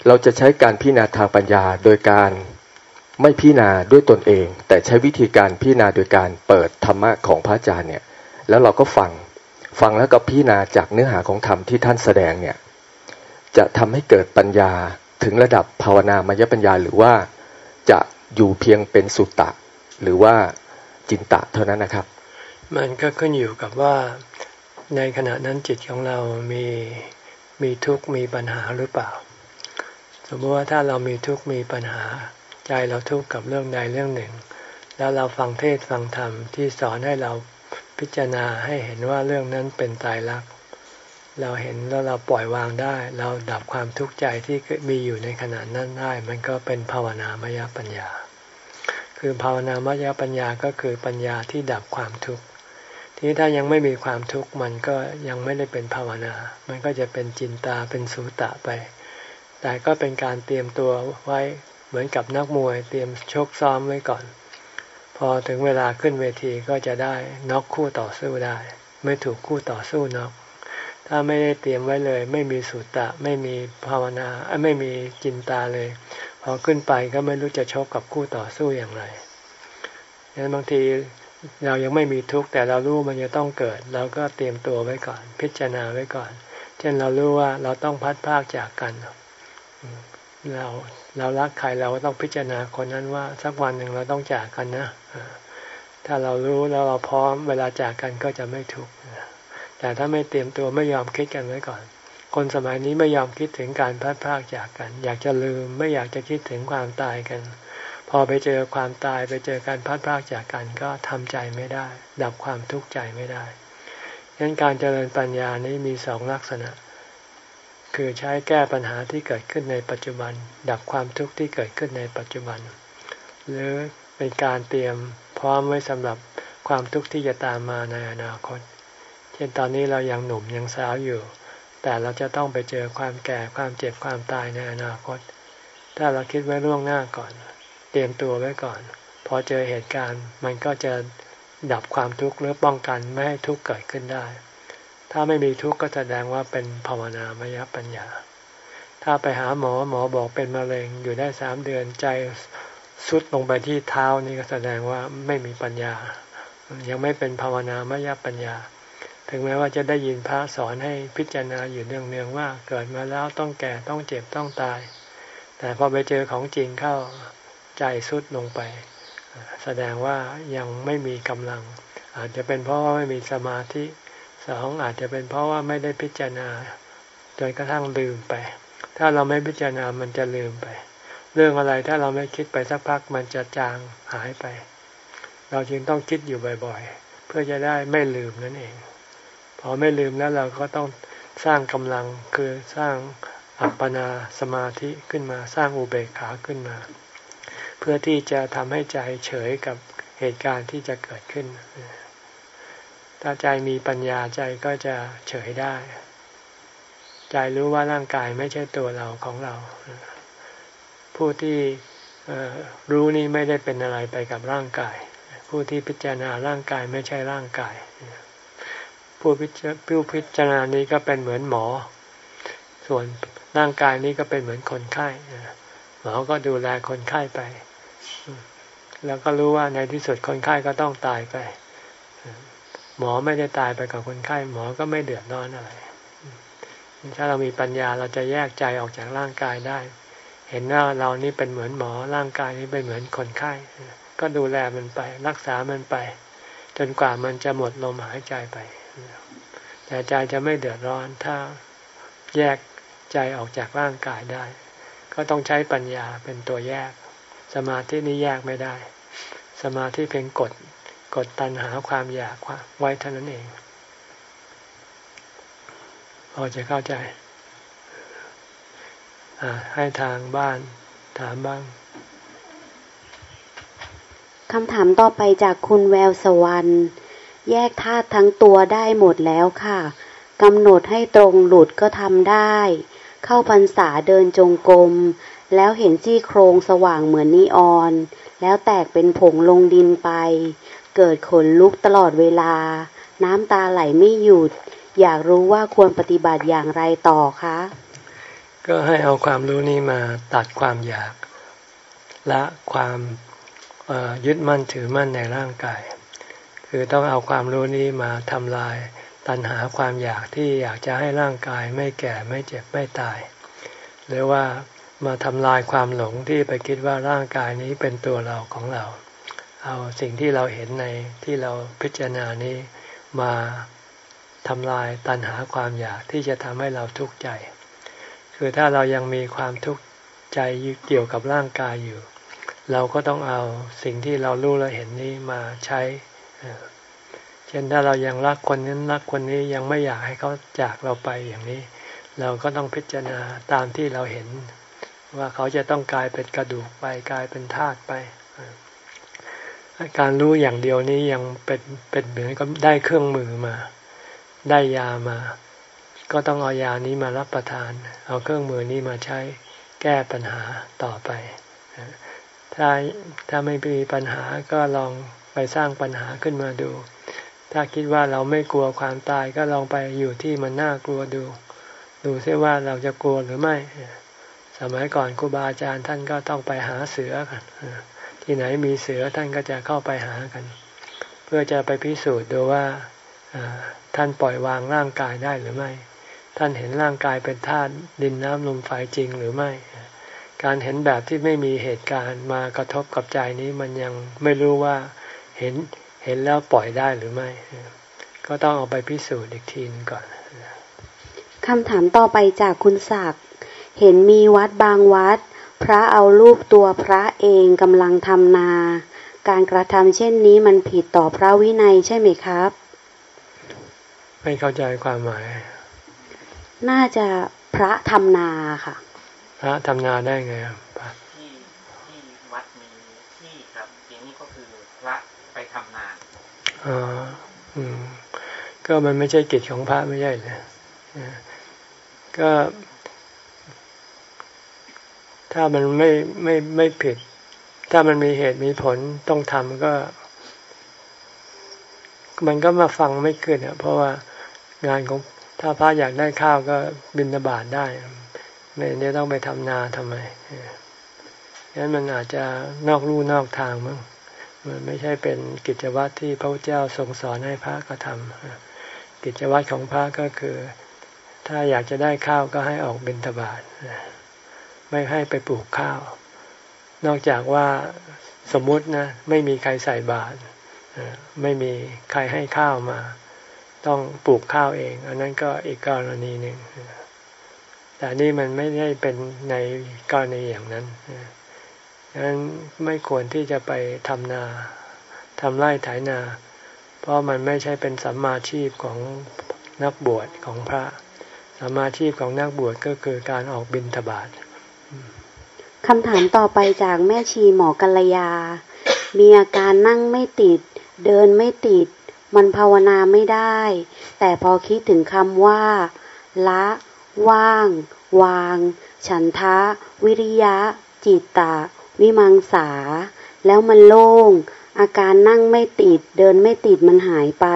เราจะใช้การพิจารณาทางปัญญาโดยการไม่พิจารณาด้วยตนเอง แต่ใช้วิธีการพิจารณาโดยการเปิดธรรมะของพระอาจารย์เนี่ยแล้วเราก็ฟังฟังแล้วก็พิจารณาจากเนื้อหาของธรรมที่ท่านแสดงเนี่ยจะทำให้เกิดปัญญา ถึงระดับภาวนามยปัญญาหรือว่าจะอยู่เพียงเป็นสุตตะ หรือว่าจินตะเท่านั้นนะครับ มันก็ขึ้นอยู่กับว่าในขณะนั้นจิตของเรามีมีทุกข์มีปัญหาหรือเปล่า สมมติว่าถ้าเรามีทุกข์มีปัญหา ใจเราทุกข์กับเรื่องใดเรื่องหนึ่ง แล้วเราฟังเทศฟังธรรมที่สอนให้เราพิจารณาให้เห็นว่าเรื่องนั้นเป็นตายรัก เราเห็นแล้วเราปล่อยวางได้ เราดับความทุกข์ใจที่มีอยู่ในขณะนั้นได้ มันก็เป็นภาวนามยปัญญา คือภาวนามยปัญญาก็คือปัญญาที่ดับความทุกข์ที่ถ้ายังไม่มีความทุกข์มันก็ยังไม่ได้เป็นภาวนา มันก็จะเป็นจินตาเป็นสุตะไป แต่ก็เป็นการเตรียมตัวไว้เหมือนกับนักมวย เตรียมชกซ้อมไว้ก่อน พอถึงเวลาขึ้นเวทีก็จะได้น็อกคู่ต่อสู้ได้ ไม่ถูกคู่ต่อสู้น็อก ถ้าไม่ได้เตรียมไว้เลย ไม่มีสุตตะ ไม่มีภาวนาไม่มีจินตาเลย พอขึ้นไปก็ไม่รู้จะชกกับคู่ต่อสู้อย่างไรดังนั้นบางทีเรายังไม่มีทุกข์แต่เรารู้มันจะต้องเกิด เราก็เตรียมตัวไว้ก่อน พิจารณาไว้ก่อน เช่นเรารู้ว่าเราต้องพัดพากจากกัน เราเรารักใครเราก็ต้องพิจารณาคนนั้นว่า สักวันหนึ่งเราต้องจากกันนะถ้าเรารู้แล้วเราพร้อมเวลาจากกันก็จะไม่ทุกข์ แต่ถ้าไม่เตรียมตัวไม่ยอมคิดกันไว้ก่อน คนสมัยนี้ไม่ยอมคิดถึงการพัดพากจากกัน อยากจะลืมไม่อยากจะคิดถึงความตายกัน พอไปเจอความตายไปเจอการพัดพากจากกันก็ทำใจไม่ได้ ดับความทุกข์ใจไม่ได้ดังนั้นการเจริญปัญญานี้มีสองลักษณะ คือใช้แก้ปัญหาที่เกิดขึ้นในปัจจุบัน ดับความทุกข์ที่เกิดขึ้นในปัจจุบัน หรือเป็นการเตรียมพร้อมไว้สำหรับความทุกข์ที่จะตามมาในอนาคต ช่นตอนนี้เรายังหนุ่มยังสาวอยู่ แต่เราจะต้องไปเจอความแก่ความเจ็บความตายในอนาคต ถ้าเราคิดไว้ล่วงหน้าก่อน เตรียมตัวไว้ก่อน พอเจอเหตุการณ์มันก็จะดับความทุกข์หรือป้องกันไม่ให้ทุกข์เกิดขึ้นได้ ถ้าไม่มีทุกข์ก็แสดงว่าเป็นภาวนามยปัญญา ถ้าไปหาหมอหมอบอกเป็นมะเร็งอยู่ได้สามเดือนใจสุดลงไปที่เท้านี่ก็แสดงว่าไม่มีปัญญา ยังไม่เป็นภาวนามยปัญญา ถึงแม้ว่าจะได้ยินพระสอนให้พิจารณาอยู่เนืองๆว่าเกิดมาแล้วต้องแก่ต้องเจ็บต้องตาย แต่พอไปเจอของจริงเข้าใจสุดลงไป แสดงว่ายังไม่มีกำลัง อาจจะเป็นเพราะว่าไม่มีสมาธิสองอาจจะเป็นเพราะว่าไม่ได้พิจารณาจนกระทั่งลืมไป ถ้าเราไม่พิจารณามันจะลืมไป เรื่องอะไรถ้าเราไม่คิดไปสักพักมันจะจางหายไป เราจึงต้องคิดอยู่บ่อยๆ เพื่อจะได้ไม่ลืมนั่นเอง พอไม่ลืมแล้วเราก็ต้องสร้างกำลังคือสร้างอัปปนาสมาธิขึ้นมาสร้างอุเบกขาขึ้นมา เพื่อที่จะทำให้ใจเฉยกับเหตุการณ์ที่จะเกิดขึ้น ถ้าใจมีปัญญาใจก็จะเฉยได้ ใจรู้ว่าร่างกายไม่ใช่ตัวเราของเรา ผู้ที่รู้นี่ไม่ได้เป็นอะไรไปกับร่างกาย ผู้ที่พิจารณาร่างกายไม่ใช่ร่างกาย ผู้พิจารณานี้ก็เป็นเหมือนหมอ ส่วนร่างกายนี้ก็เป็นเหมือนคนไข้หมอก็ดูแลคนไข้ไป แล้วก็รู้ว่าในที่สุดคนไข้ก็ต้องตายไป หมอไม่ได้ตายไปกับคนไข้ หมอก็ไม่เดือดร้อนอะไรถ้าเรามีปัญญาเราจะแยกใจออกจากร่างกายได้ เห็นว่าเรานี่เป็นเหมือนหมอร่างกายนี้เป็นเหมือนคนไข้ ก็ดูแลมันไป รักษามันไป จนกว่ามันจะหมดลมหายใจไป แต่ใจจะไม่เดือดร้อนถ้าแยกใจออกจากร่างกายได้ ก็ต้องใช้ปัญญาเป็นตัวแยก สมาธินี้แยกไม่ได้ สมาธิเพียงกดกดตันหาความอยากไว้เท่านั้นเองพอจะเข้าใจให้ทางบ้านถามบ้างคำถามต่อไปจากคุณแววสวรรค์ แยกธาตุทั้งตัวได้หมดแล้วค่ะกำหนดให้ตรงหลุดก็ทำได้ เข้าพรรษาเดินจงกรมแล้วเห็นซี่โครงสว่างเหมือนนีออน แล้วแตกเป็นผงลงดินไป เกิดขนลุกตลอดเวลา น้ำตาไหลไม่หยุด อยากรู้ว่าควรปฏิบัติอย่างไรต่อคะ ก็ให้เอาความรู้นี้มาตัดความอยาก ละความยึดมั่นถือมั่นในร่างกาย คือต้องเอาความรู้นี้มาทำลายตัณหาความอยากที่อยากจะให้ร่างกายไม่แก่ไม่เจ็บไม่ตาย หรือว่ามาทำลายความหลงที่ไปคิดว่าร่างกายนี้เป็นตัวเราของเรา เอาสิ่งที่เราเห็นในที่เราพิจารณานี้มาทำลายตัณหาความอยากที่จะทำให้เราทุกข์ใจ คือถ้าเรายังมีความทุกข์ใจเกี่ยวกับร่างกายอยู่ เราก็ต้องเอาสิ่งที่เรารู้และเห็นนี้มาใช้ เช่นถ้าเรายังรักคนนั้นรักคนนี้ยังไม่อยากให้เขาจากเราไปอย่างนี้ เราก็ต้องพิจารณาตามที่เราเห็น ว่าเขาจะต้องกลายเป็นกระดูกไปกลายเป็นธาตุไปการรู้อย่างเดียวนี้ยังเป็นเป็นเหมือนกับได้เครื่องมือมา ได้ยามา ก็ต้องเอายานี้มารับประทาน เอาเครื่องมือนี้มาใช้แก้ปัญหาต่อไป ถ้าถ้าไม่มีปัญหาก็ลอง ไปสร้างปัญหาขึ้นมาดู ถ้าคิดว่าเราไม่กลัวความตายก็ลองไปอยู่ที่มันน่ากลัวดู ดูซิว่าเราจะกลัวหรือไม่ สมัยก่อนครูบาอาจารย์ท่านก็ต้องไปหาเสือกันที่ไหนมีเสือท่านก็จะเข้าไปหากัน เพื่อจะไปพิสูจน์ดูว่าท่านปล่อยวางร่างกายได้หรือไม่ ท่านเห็นร่างกายเป็นธาตุดินน้ำลมไฟจริงหรือไม่ การเห็นแบบที่ไม่มีเหตุการณ์มากระทบกับใจนี้มันยังไม่รู้ว่า เห็นเห็นแล้วปล่อยได้หรือไม่ ก็ต้องเอาไปพิสูจน์อีกทีนึงก่อนคำถามต่อไปจากคุณศักดิ์เห็นมีวัดบางวัด พระเอารูปตัวพระเองกำลังทำนา การกระทำเช่นนี้มันผิดต่อพระวินัยใช่ไหมครับ ไม่เข้าใจความหมาย น่าจะพระทำนาค่ะ พระทำนาได้ไงครับ อ๋ออืมก็มันไม่ใช่กิจของพระไม่ใช่เลยก็ถ้ามันไม่ไม่ไม่ผิด ถ้ามันมีเหตุมีผลต้องทำก็ มันก็มาฟังไม่ขึ้นอะเพราะว่างานของถ้าพระอยากได้ข้าวก็บินบาตได้ ไม่เนี่ยต้องไปทำนาทำไมงั้นมันอาจจะนอกลู่นอกทางมั้ง มันไม่ใช่เป็นกิจวัตรที่พระเจ้าทรงสอนให้พระกระทำกิจวัตรของพระก็คือ ถ้าอยากจะได้ข้าวก็ให้ออกบิณฑบาตไม่ให้ไปปลูกข้าว นอกจากว่าสมมุตินะไม่มีใครใส่บาตรไม่มีใครให้ข้าวมา ต้องปลูกข้าวเอง อันนั้นก็อีกกรณีหนึ่งแต่นี่มันไม่ได้เป็นในกรณีอย่างนั้น ดังนั้นไม่ควรที่จะไปทำนาทำไร่ไถนา เพราะมันไม่ใช่เป็นสัมมาชีพของนักบวชของพระสัมมาชีพของนักบวชก็คือการออกบิณฑบาตคำถามต่อไปจากแม่ชีหมอกัลยา มีอาการนั่งไม่ติด เดินไม่ติด มันภาวนาไม่ได้ แต่พอคิดถึงคำว่า ละ ว่าง วาง ฉันทะ วิริยะ จิตตะ วิมังสา แล้วมันโล่ง อาการนั่งไม่ติด เดินไม่ติดมันหายไป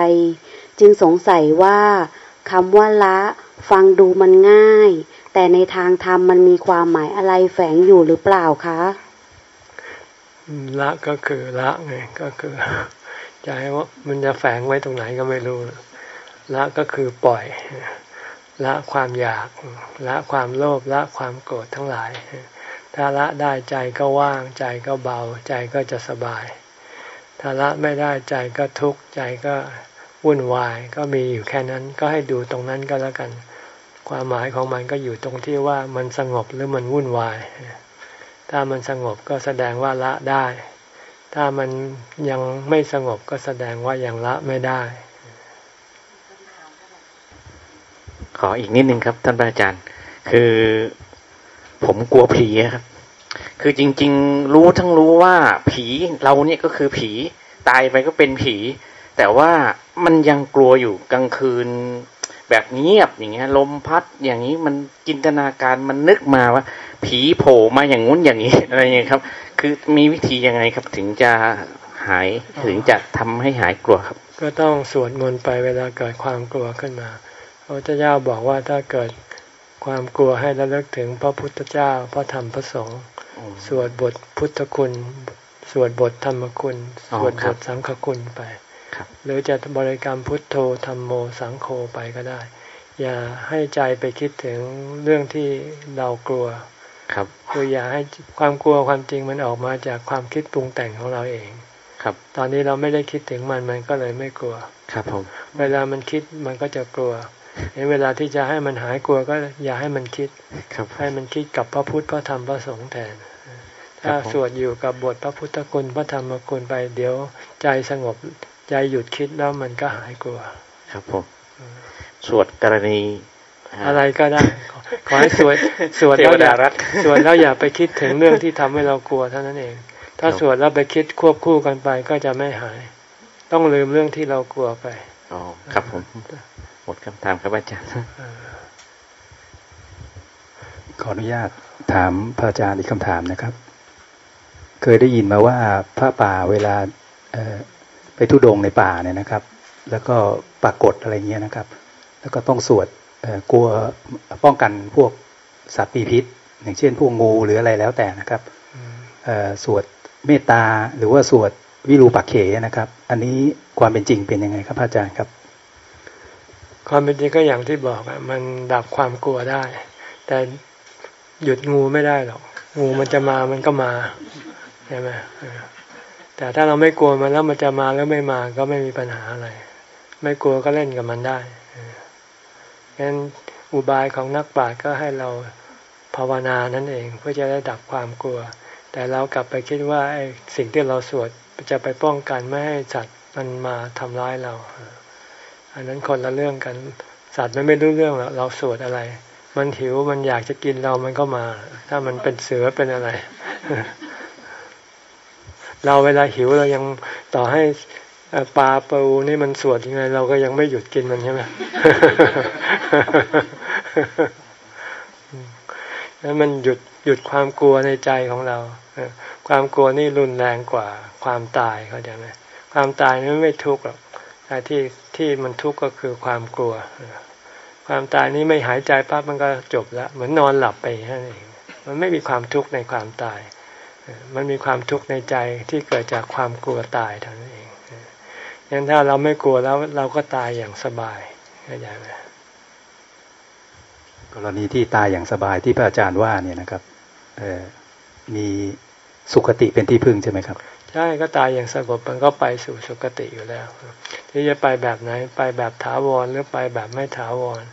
จึงสงสัยว่าคำว่าละ ฟังดูมันง่าย แต่ในทางธรรมมันมีความหมายอะไรแฝงอยู่หรือเปล่าคะละก็คือละไงก็คือจะให้ว่ามันจะแฝงไว้ตรงไหนก็ไม่รู้ละก็คือปล่อยละความอยากละความโลภละความโกรธทั้งหลาย ถ้าละได้ใจก็ว่างใจก็เบาใจก็จะสบาย ถ้าละไม่ได้ใจก็ทุกข์ใจก็วุ่นวายก็มีอยู่แค่นั้นก็ให้ดูตรงนั้นก็แล้วกัน ความหมายของมันก็อยู่ตรงที่ว่ามันสงบหรือมันวุ่นวาย ถ้ามันสงบก็แสดงว่าละได้ ถ้ามันยังไม่สงบก็แสดงว่ายังละไม่ได้ ขออีกนิดนึงครับท่านอาจารย์ คือ ผมกลัวผีครับคือจริง ๆ รู้ทั้งรู้ว่าผีเราเนี่ยก็คือผีตายไปก็เป็นผี แต่ว่ามันยังกลัวอยู่กลางคืน แบบเงียบอย่างเงี้ยลมพัดอย่างนี้มันจินตนาการมันนึกมาว่า ผีโผล่มาอย่างงู้นอย่างนี้อะไรเงี้ยครับ คือมีวิธียังไงครับ ถึงจะหายถึงจะทำให้หายกลัวครับ ก็ต้องสวดมนต์ไปเวลาเกิดความกลัวขึ้นมาพระเจ้าบอกว่าถ้าเกิด ความกลัวให้ระลึกถึงพระพุทธเจ้าพระธรรมพระสงฆ์สวดบทพุทธคุณ สวดบทธรรมคุณ สวดบทสังฆคุณไปหรือจะบริกรรมพุทโธธรรมโมสังโฆไปก็ได้ อย่าให้ใจไปคิดถึงเรื่องที่เรากลัว ครับคืออย่าให้ความกลัวความจริงมันออกมาจากความคิดปรุงแต่งของเราเอง ครับ ตอนนี้เราไม่ได้คิดถึงมันมันก็เลยไม่กลัว ครับผมเวลามันคิดมันก็จะกลัว เวลาที่จะให้มันหายกลัวก็อย่าให้มันคิดครับให้มันคิดกับพระพุทธพระธรรมพระสงฆ์แทน ถ้าสวดอยู่กับบทพระพุทธคุณพระธรรมคุณไปเดี๋ยวใจสงบใจหยุดคิดแล้วมันก็หายกลัว ครับผมสวดกรณีอะไรก็ได้ ขอให้สวดสวดแล้วอย่าสวดแล้วอย่าไปคิดถึงเรื่องที่ทำให้เรากลัวเท่านั้นเอง ถ้าสวดแล้วไปคิดควบคู่กันไปก็จะไม่หาย ต้องลืมเรื่องที่เรากลัวไปอ๋อครับผมหม ดคำถามครับอาจารย์ขออนุญาตถามพระอาจารย์อีกคำถามนะครับ เคยได้ยินมาว่าพระป่าเวลาไปทุดงในป่าเนี่ยนะครับ แล้วก็ปรากฏอะไรเงี้ยนะครับ แล้วก็ต้องสวดกลัวป้องกันพวกสัตว์ปีพิษ อย่างเช่นพวกงูหรืออะไรแล้วแต่นะครับสวดเมตตาหรือว่าสวดวิรูปักเขนะครับ อันนี้ความเป็นจริงเป็นยังไงครับอาจารย์ครับ ความเป็นจริงก็อย่างที่บอกอะมันดับความกลัวได้ แต่หยุดงูไม่ได้หรอก งูมันจะมามันก็มาใช่ไหมแต่ถ้าเราไม่กลัวมันแล้วมันจะมาแล้วไม่มาก็ไม่มีปัญหาอะไร ไม่กลัวก็เล่นกับมันได้งั้นอุบายของนักปราชญ์ก็ให้เราภาวนานั่นเอง เพื่อจะได้ดับความกลัว แต่เรากลับไปคิดว่าไอ้สิ่งที่เราสวดจะไปป้องกันไม่ให้สัตว์มันมาทำร้ายเรา อันนั้นคนละเรื่องกัน สัตว์มันไม่รู้เรื่องหรอกเราสวดอะไร มันหิวมันอยากจะกินเรามันก็มา ถ้ามันเป็นเสือเป็นอะไร เราเวลาหิวเรายังต่อให้ปลาปูนี่มันสวดยังไง เราก็ยังไม่หยุดกินมันใช่ไหมแล้วมันหยุดหยุดความกลัวในใจของเราความกลัวนี่รุนแรงกว่าความตายเขาใจไหมความตายนี่ไม่ทุกข์หรอกที่ ที่มันทุกข์ก็คือความกลัว ความตายนี้ไม่หายใจปั๊บมันก็จบล้วเหมือนนอนหลับไปนั้นเองมันไม่มีความทุกข์ในความตาย มันมีความทุกข์ในใจที่เกิดจากความกลัวตายเท่านั้นเองงั้นถ้าเราไม่กลัวแล้วเราก็ตายอย่างสบายเข้าใจไหมกรณีที่ตายอย่างสบายที่พระอาจารย์ว่าเนี่ยนะครับมีสุขติเป็นที่พึ่งใช่ไหมครับ ใช่ก็ตายอย่างสงบมันก็ไปสู่สุคติอยู่แล้ว ที่จะไปแบบไหนไปแบบถาวรหรือไปแบบไม่ถาวร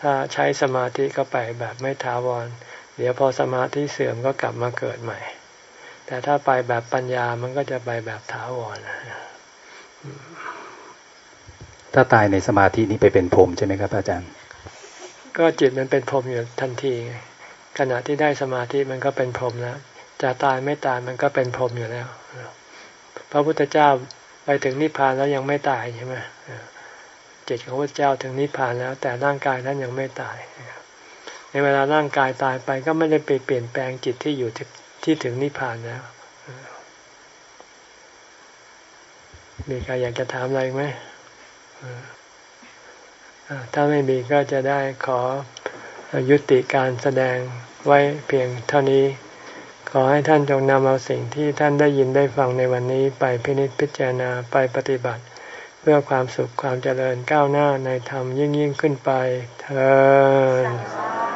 ถ้าใช้สมาธิก็ไปแบบไม่ถาวร เดี๋ยวพอสมาธิเสื่อมก็กลับมาเกิดใหม่ แต่ถ้าไปแบบปัญญามันก็จะไปแบบถาวรถ้าตายในสมาธินี้ไปเป็นพรมใช่ไหมครับอาจารย์ ก็จิตมันเป็นพรมอยู่ทันทีขณะที่ได้สมาธิมันก็เป็นพรมแล้วจะตายไม่ตายมันก็เป็นพรมอยู่แล้ว พระพุทธเจ้าไปถึงนิพพานแล้วยังไม่ตายใช่ไหมจิตของพระเจ้าถึงนิพพานแล้ว แต่ร่างกายนั้นยังไม่ตาย ในเวลาร่างกายตายไปก็ไม่ได้ไปเปลี่ยนแปลงจิตที่อยู่ที่ถึงนิพพานแล้วมีใครอยากจะถามอะไรไหมถ้าไม่มีก็จะได้ขอยุติการแสดงไว้เพียงเท่านี้ ขอให้ท่านจงนำเอาสิ่งที่ท่านได้ยินได้ฟังในวันนี้ไปพินิจพิจารณาไปปฏิบัติ เพื่อความสุขความเจริญก้าวหน้าในธรรมยิ่งยิ่งขึ้นไปเธอ